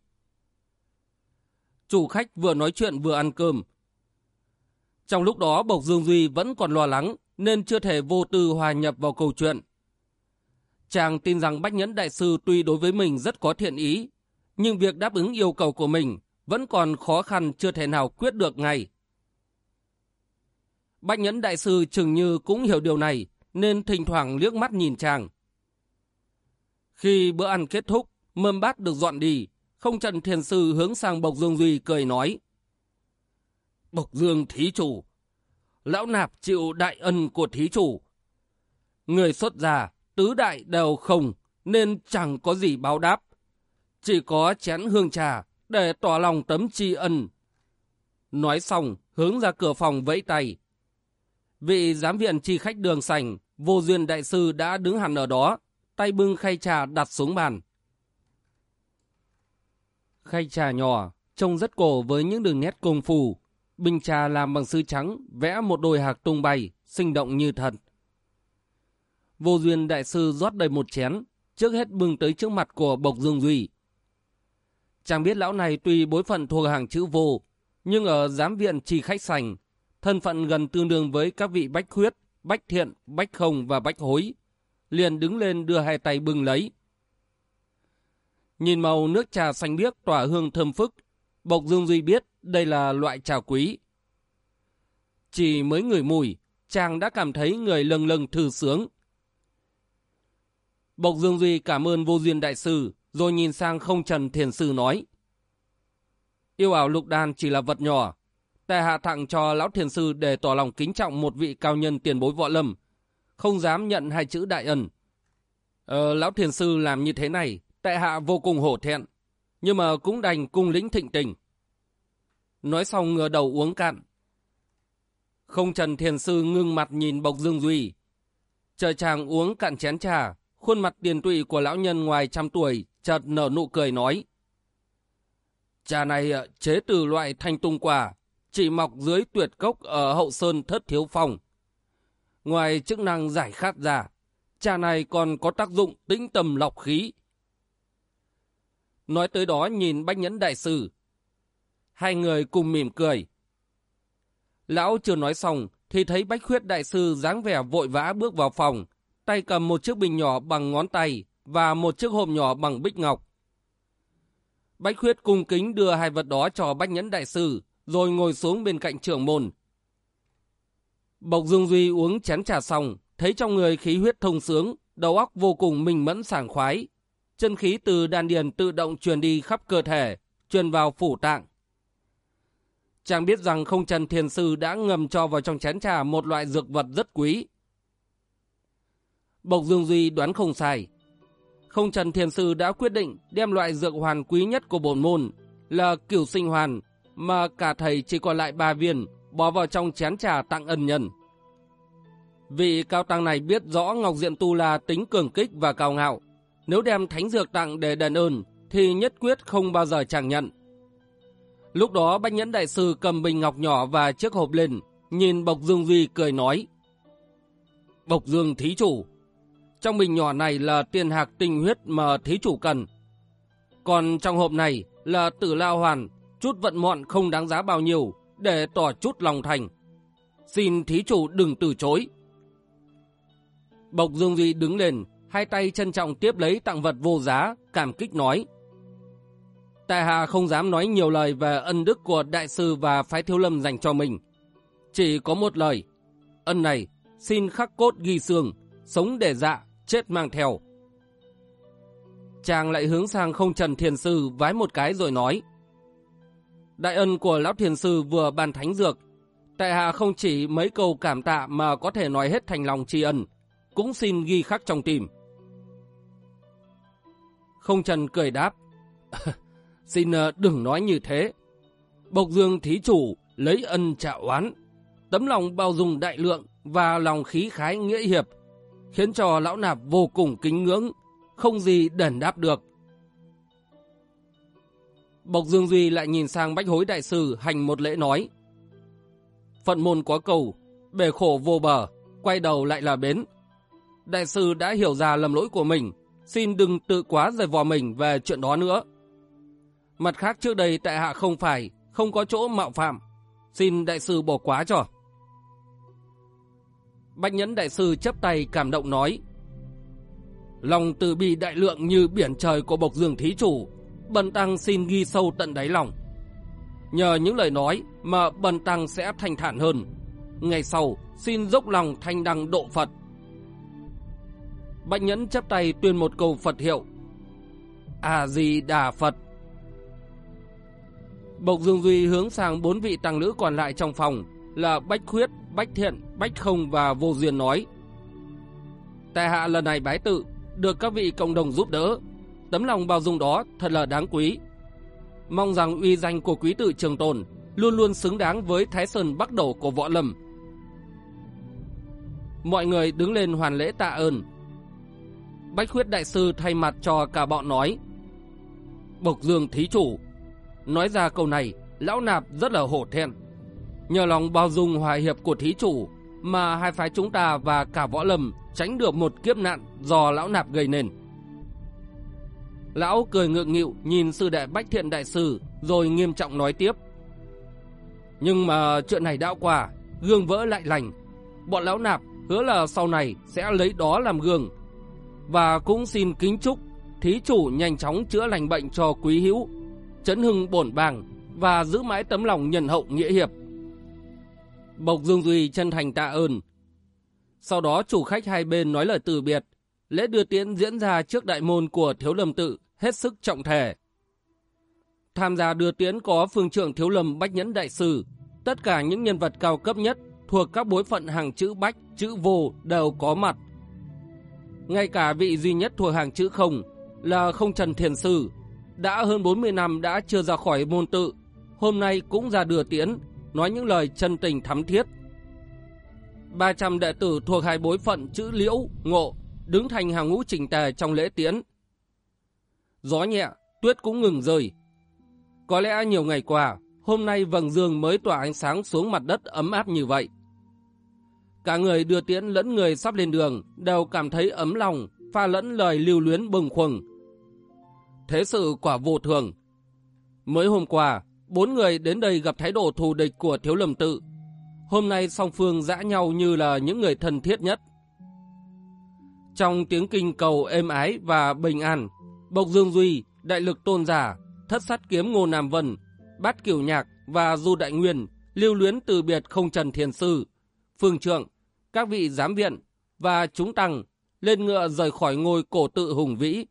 Chủ khách vừa nói chuyện vừa ăn cơm. Trong lúc đó Bộc Dương Duy vẫn còn lo lắng nên chưa thể vô tư hòa nhập vào câu chuyện. Chàng tin rằng Bách Nhẫn Đại Sư tuy đối với mình rất có thiện ý, nhưng việc đáp ứng yêu cầu của mình vẫn còn khó khăn chưa thể nào quyết được ngay. Bách Nhẫn Đại Sư chừng như cũng hiểu điều này, nên thỉnh thoảng liếc mắt nhìn chàng. Khi bữa ăn kết thúc, mâm bát được dọn đi, không trần thiền sư hướng sang Bộc Dương Duy cười nói. Bộc Dương Thí Chủ, lão nạp chịu đại ân của Thí Chủ. Người xuất gia, tứ đại đều không, nên chẳng có gì báo đáp. Chỉ có chén hương trà để tỏ lòng tấm tri ân. Nói xong, hướng ra cửa phòng vẫy tay. Vị giám viện chi khách đường sành, vô duyên đại sư đã đứng hẳn ở đó, tay bưng khay trà đặt xuống bàn. Khay trà nhỏ, trông rất cổ với những đường nét công phu. Bình trà làm bằng sứ trắng, vẽ một đôi hạc tung bay, sinh động như thật. Vô duyên đại sư rót đầy một chén, trước hết bưng tới trước mặt của Bộc Dương Duy. Chàng biết lão này tuy bối phận thuộc hàng chữ vô, nhưng ở giám viện chỉ khách sành, thân phận gần tương đương với các vị bách khuyết, bách thiện, bách không và bách hối. Liền đứng lên đưa hai tay bưng lấy. Nhìn màu nước trà xanh biếc tỏa hương thơm phức, Bộc Dương Duy biết đây là loại trà quý. Chỉ mới ngửi mùi, chàng đã cảm thấy người lâng lâng thư sướng. Bộc Dương Duy cảm ơn vô duyên đại sư, rồi nhìn sang không trần thiền sư nói. Yêu ảo lục đan chỉ là vật nhỏ. Tại hạ tặng cho lão thiền sư để tỏ lòng kính trọng một vị cao nhân tiền bối võ lâm. Không dám nhận hai chữ đại ân. Ờ, lão thiền sư làm như thế này, tại hạ vô cùng hổ thẹn. Nhưng mà cũng đành cung lĩnh thịnh tình. Nói xong ngửa đầu uống cạn. Không trần thiền sư ngưng mặt nhìn bộc dương duy. Chờ chàng uống cạn chén trà, khuôn mặt tiền tụy của lão nhân ngoài trăm tuổi chợt nở nụ cười nói. Trà này ờ, chế từ loại thanh tung quả, chỉ mọc dưới tuyệt cốc ở hậu sơn thất thiếu phòng. Ngoài chức năng giải khát giả, trà này còn có tác dụng tĩnh tầm lọc khí. Nói tới đó nhìn bách nhẫn đại sư. Hai người cùng mỉm cười. Lão chưa nói xong, thì thấy Bách Khuyết Đại Sư dáng vẻ vội vã bước vào phòng, tay cầm một chiếc bình nhỏ bằng ngón tay và một chiếc hộp nhỏ bằng bích ngọc. Bách Khuyết cung kính đưa hai vật đó cho Bách Nhẫn Đại Sư, rồi ngồi xuống bên cạnh trưởng môn. Bộc Dương Duy uống chén trà xong, thấy trong người khí huyết thông sướng, đầu óc vô cùng minh mẫn sảng khoái. Chân khí từ đan điền tự động truyền đi khắp cơ thể, truyền vào phủ tạng. Chàng biết rằng không trần thiền sư đã ngầm cho vào trong chén trà một loại dược vật rất quý. Bộc Dương Duy đoán không sai. Không trần thiền sư đã quyết định đem loại dược hoàn quý nhất của bổn môn là cửu sinh hoàn mà cả thầy chỉ còn lại ba viên bỏ vào trong chén trà tặng ân nhân. Vị cao tăng này biết rõ Ngọc Diện Tu là tính cường kích và cao ngạo. Nếu đem thánh dược tặng để đền ơn, thì nhất quyết không bao giờ chẳng nhận. Lúc đó Bách Nhẫn Đại Sư cầm bình ngọc nhỏ và chiếc hộp lên, nhìn Bộc Dương Duy cười nói. Bộc Dương Thí Chủ, trong bình nhỏ này là tiền hạc tinh huyết mà Thí Chủ cần. Còn trong hộp này là tử lao hoàn, chút vận mọn không đáng giá bao nhiêu, để tỏ chút lòng thành. Xin Thí Chủ đừng từ chối. Bộc Dương Duy đứng lên, hai tay trân trọng tiếp lấy tặng vật vô giá, cảm kích nói. Tại hạ không dám nói nhiều lời về ân đức của đại sư và phái thiếu lâm dành cho mình. Chỉ có một lời, ân này xin khắc cốt ghi xương, sống để dạ, chết mang theo. Chàng lại hướng sang không trần thiền sư vái một cái rồi nói. Đại ân của lão thiền sư vừa ban thánh dược, tại hạ không chỉ mấy câu cảm tạ mà có thể nói hết thành lòng tri ân, cũng xin ghi khắc trong tim. Không trần cười đáp. Xin ờ, đừng nói như thế. Bộc Dương thí chủ lấy ân trả oán. Tấm lòng bao dung đại lượng và lòng khí khái nghĩa hiệp khiến cho lão nạp vô cùng kính ngưỡng, không gì đền đáp được. Bộc Dương Duy lại nhìn sang bách hối đại sư hành một lễ nói. Phận môn quá cầu, bể khổ vô bờ, quay đầu lại là bến. Đại sư đã hiểu ra lầm lỗi của mình, xin đừng tự quá rời vò mình về chuyện đó nữa. Mặt khác trước đây tại hạ không phải, không có chỗ mạo phạm. Xin đại sư bỏ quá cho. Bạch Nhẫn đại sư chấp tay cảm động nói. Lòng từ bi đại lượng như biển trời của bộc dương thí chủ, bần tăng xin ghi sâu tận đáy lòng. Nhờ những lời nói mà bần tăng sẽ thanh thản hơn. Ngày sau, xin dốc lòng thanh đăng độ Phật. Bạch Nhẫn chấp tay tuyên một câu Phật hiệu. A-di-đà Phật. Bộc Dương Duy hướng sang bốn vị tăng nữ còn lại trong phòng là Bách Khuyết, Bách Thiện, Bách Không và Vô Duyên nói. Tài hạ lần này bái tự, được các vị cộng đồng giúp đỡ. Tấm lòng bao dung đó thật là đáng quý. Mong rằng uy danh của quý tự trường tồn luôn luôn xứng đáng với Thái Sơn Bắc Đổ của Võ Lâm. Mọi người đứng lên hoàn lễ tạ ơn. Bách Khuyết Đại Sư thay mặt cho cả bọn nói. Bộc Dương Thí Chủ, Nói ra câu này, lão nạp rất là hổ thẹn. Nhờ lòng bao dung hòa hiệp của thí chủ mà hai phái chúng ta và cả võ lâm tránh được một kiếp nạn do lão nạp gây nên. Lão cười ngượng nghịu nhìn sư đệ Bách Thiện Đại Sư rồi nghiêm trọng nói tiếp. Nhưng mà chuyện này đã qua, gương vỡ lại lành. Bọn lão nạp hứa là sau này sẽ lấy đó làm gương. Và cũng xin kính chúc thí chủ nhanh chóng chữa lành bệnh cho quý hữu chấn hưng bổn bàng và giữ mãi tấm lòng nhân hậu nghĩa hiệp. Bộc Dương Duy chân thành tạ ơn. Sau đó chủ khách hai bên nói lời từ biệt, lễ đưa tiễn diễn ra trước đại môn của Thiếu Lâm Tự, hết sức trọng thể. Tham gia đưa tiễn có phương trưởng Thiếu Lâm Bách Nhẫn Đại Sư, tất cả những nhân vật cao cấp nhất thuộc các bối phận hàng chữ Bách, chữ Vô đều có mặt. Ngay cả vị duy nhất thuộc hàng chữ Không là Không Trần Thiền Sư đã hơn 40 năm đã chưa ra khỏi môn tự, hôm nay cũng ra đưa tiễn, nói những lời chân tình thắm thiết. 300 đệ tử thuộc hai bối phận chữ liễu, ngộ, đứng thành hàng ngũ chỉnh tề trong lễ tiễn. Gió nhẹ, tuyết cũng ngừng rơi. Có lẽ nhiều ngày qua, hôm nay vầng dương mới tỏa ánh sáng xuống mặt đất ấm áp như vậy. Cả người đưa tiễn lẫn người sắp lên đường đều cảm thấy ấm lòng, pha lẫn lời lưu luyến bừng khuâng, thế sự quả vô thường. Mới hôm qua, bốn người đến đây gặp thái độ thù địch của thiếu lâm tự. Hôm nay song phương dã nhau như là những người thân thiết nhất. Trong tiếng kinh cầu êm ái và bình an, Bộc Dương Duy, Đại lực Tôn Giả, Thất sát kiếm Ngô Nam Vân, Bát Kiều Nhạc và Du Đại Nguyên lưu luyến từ biệt không trần thiền sư, phương trượng, các vị giám viện và chúng tăng lên ngựa rời khỏi ngôi cổ tự hùng vĩ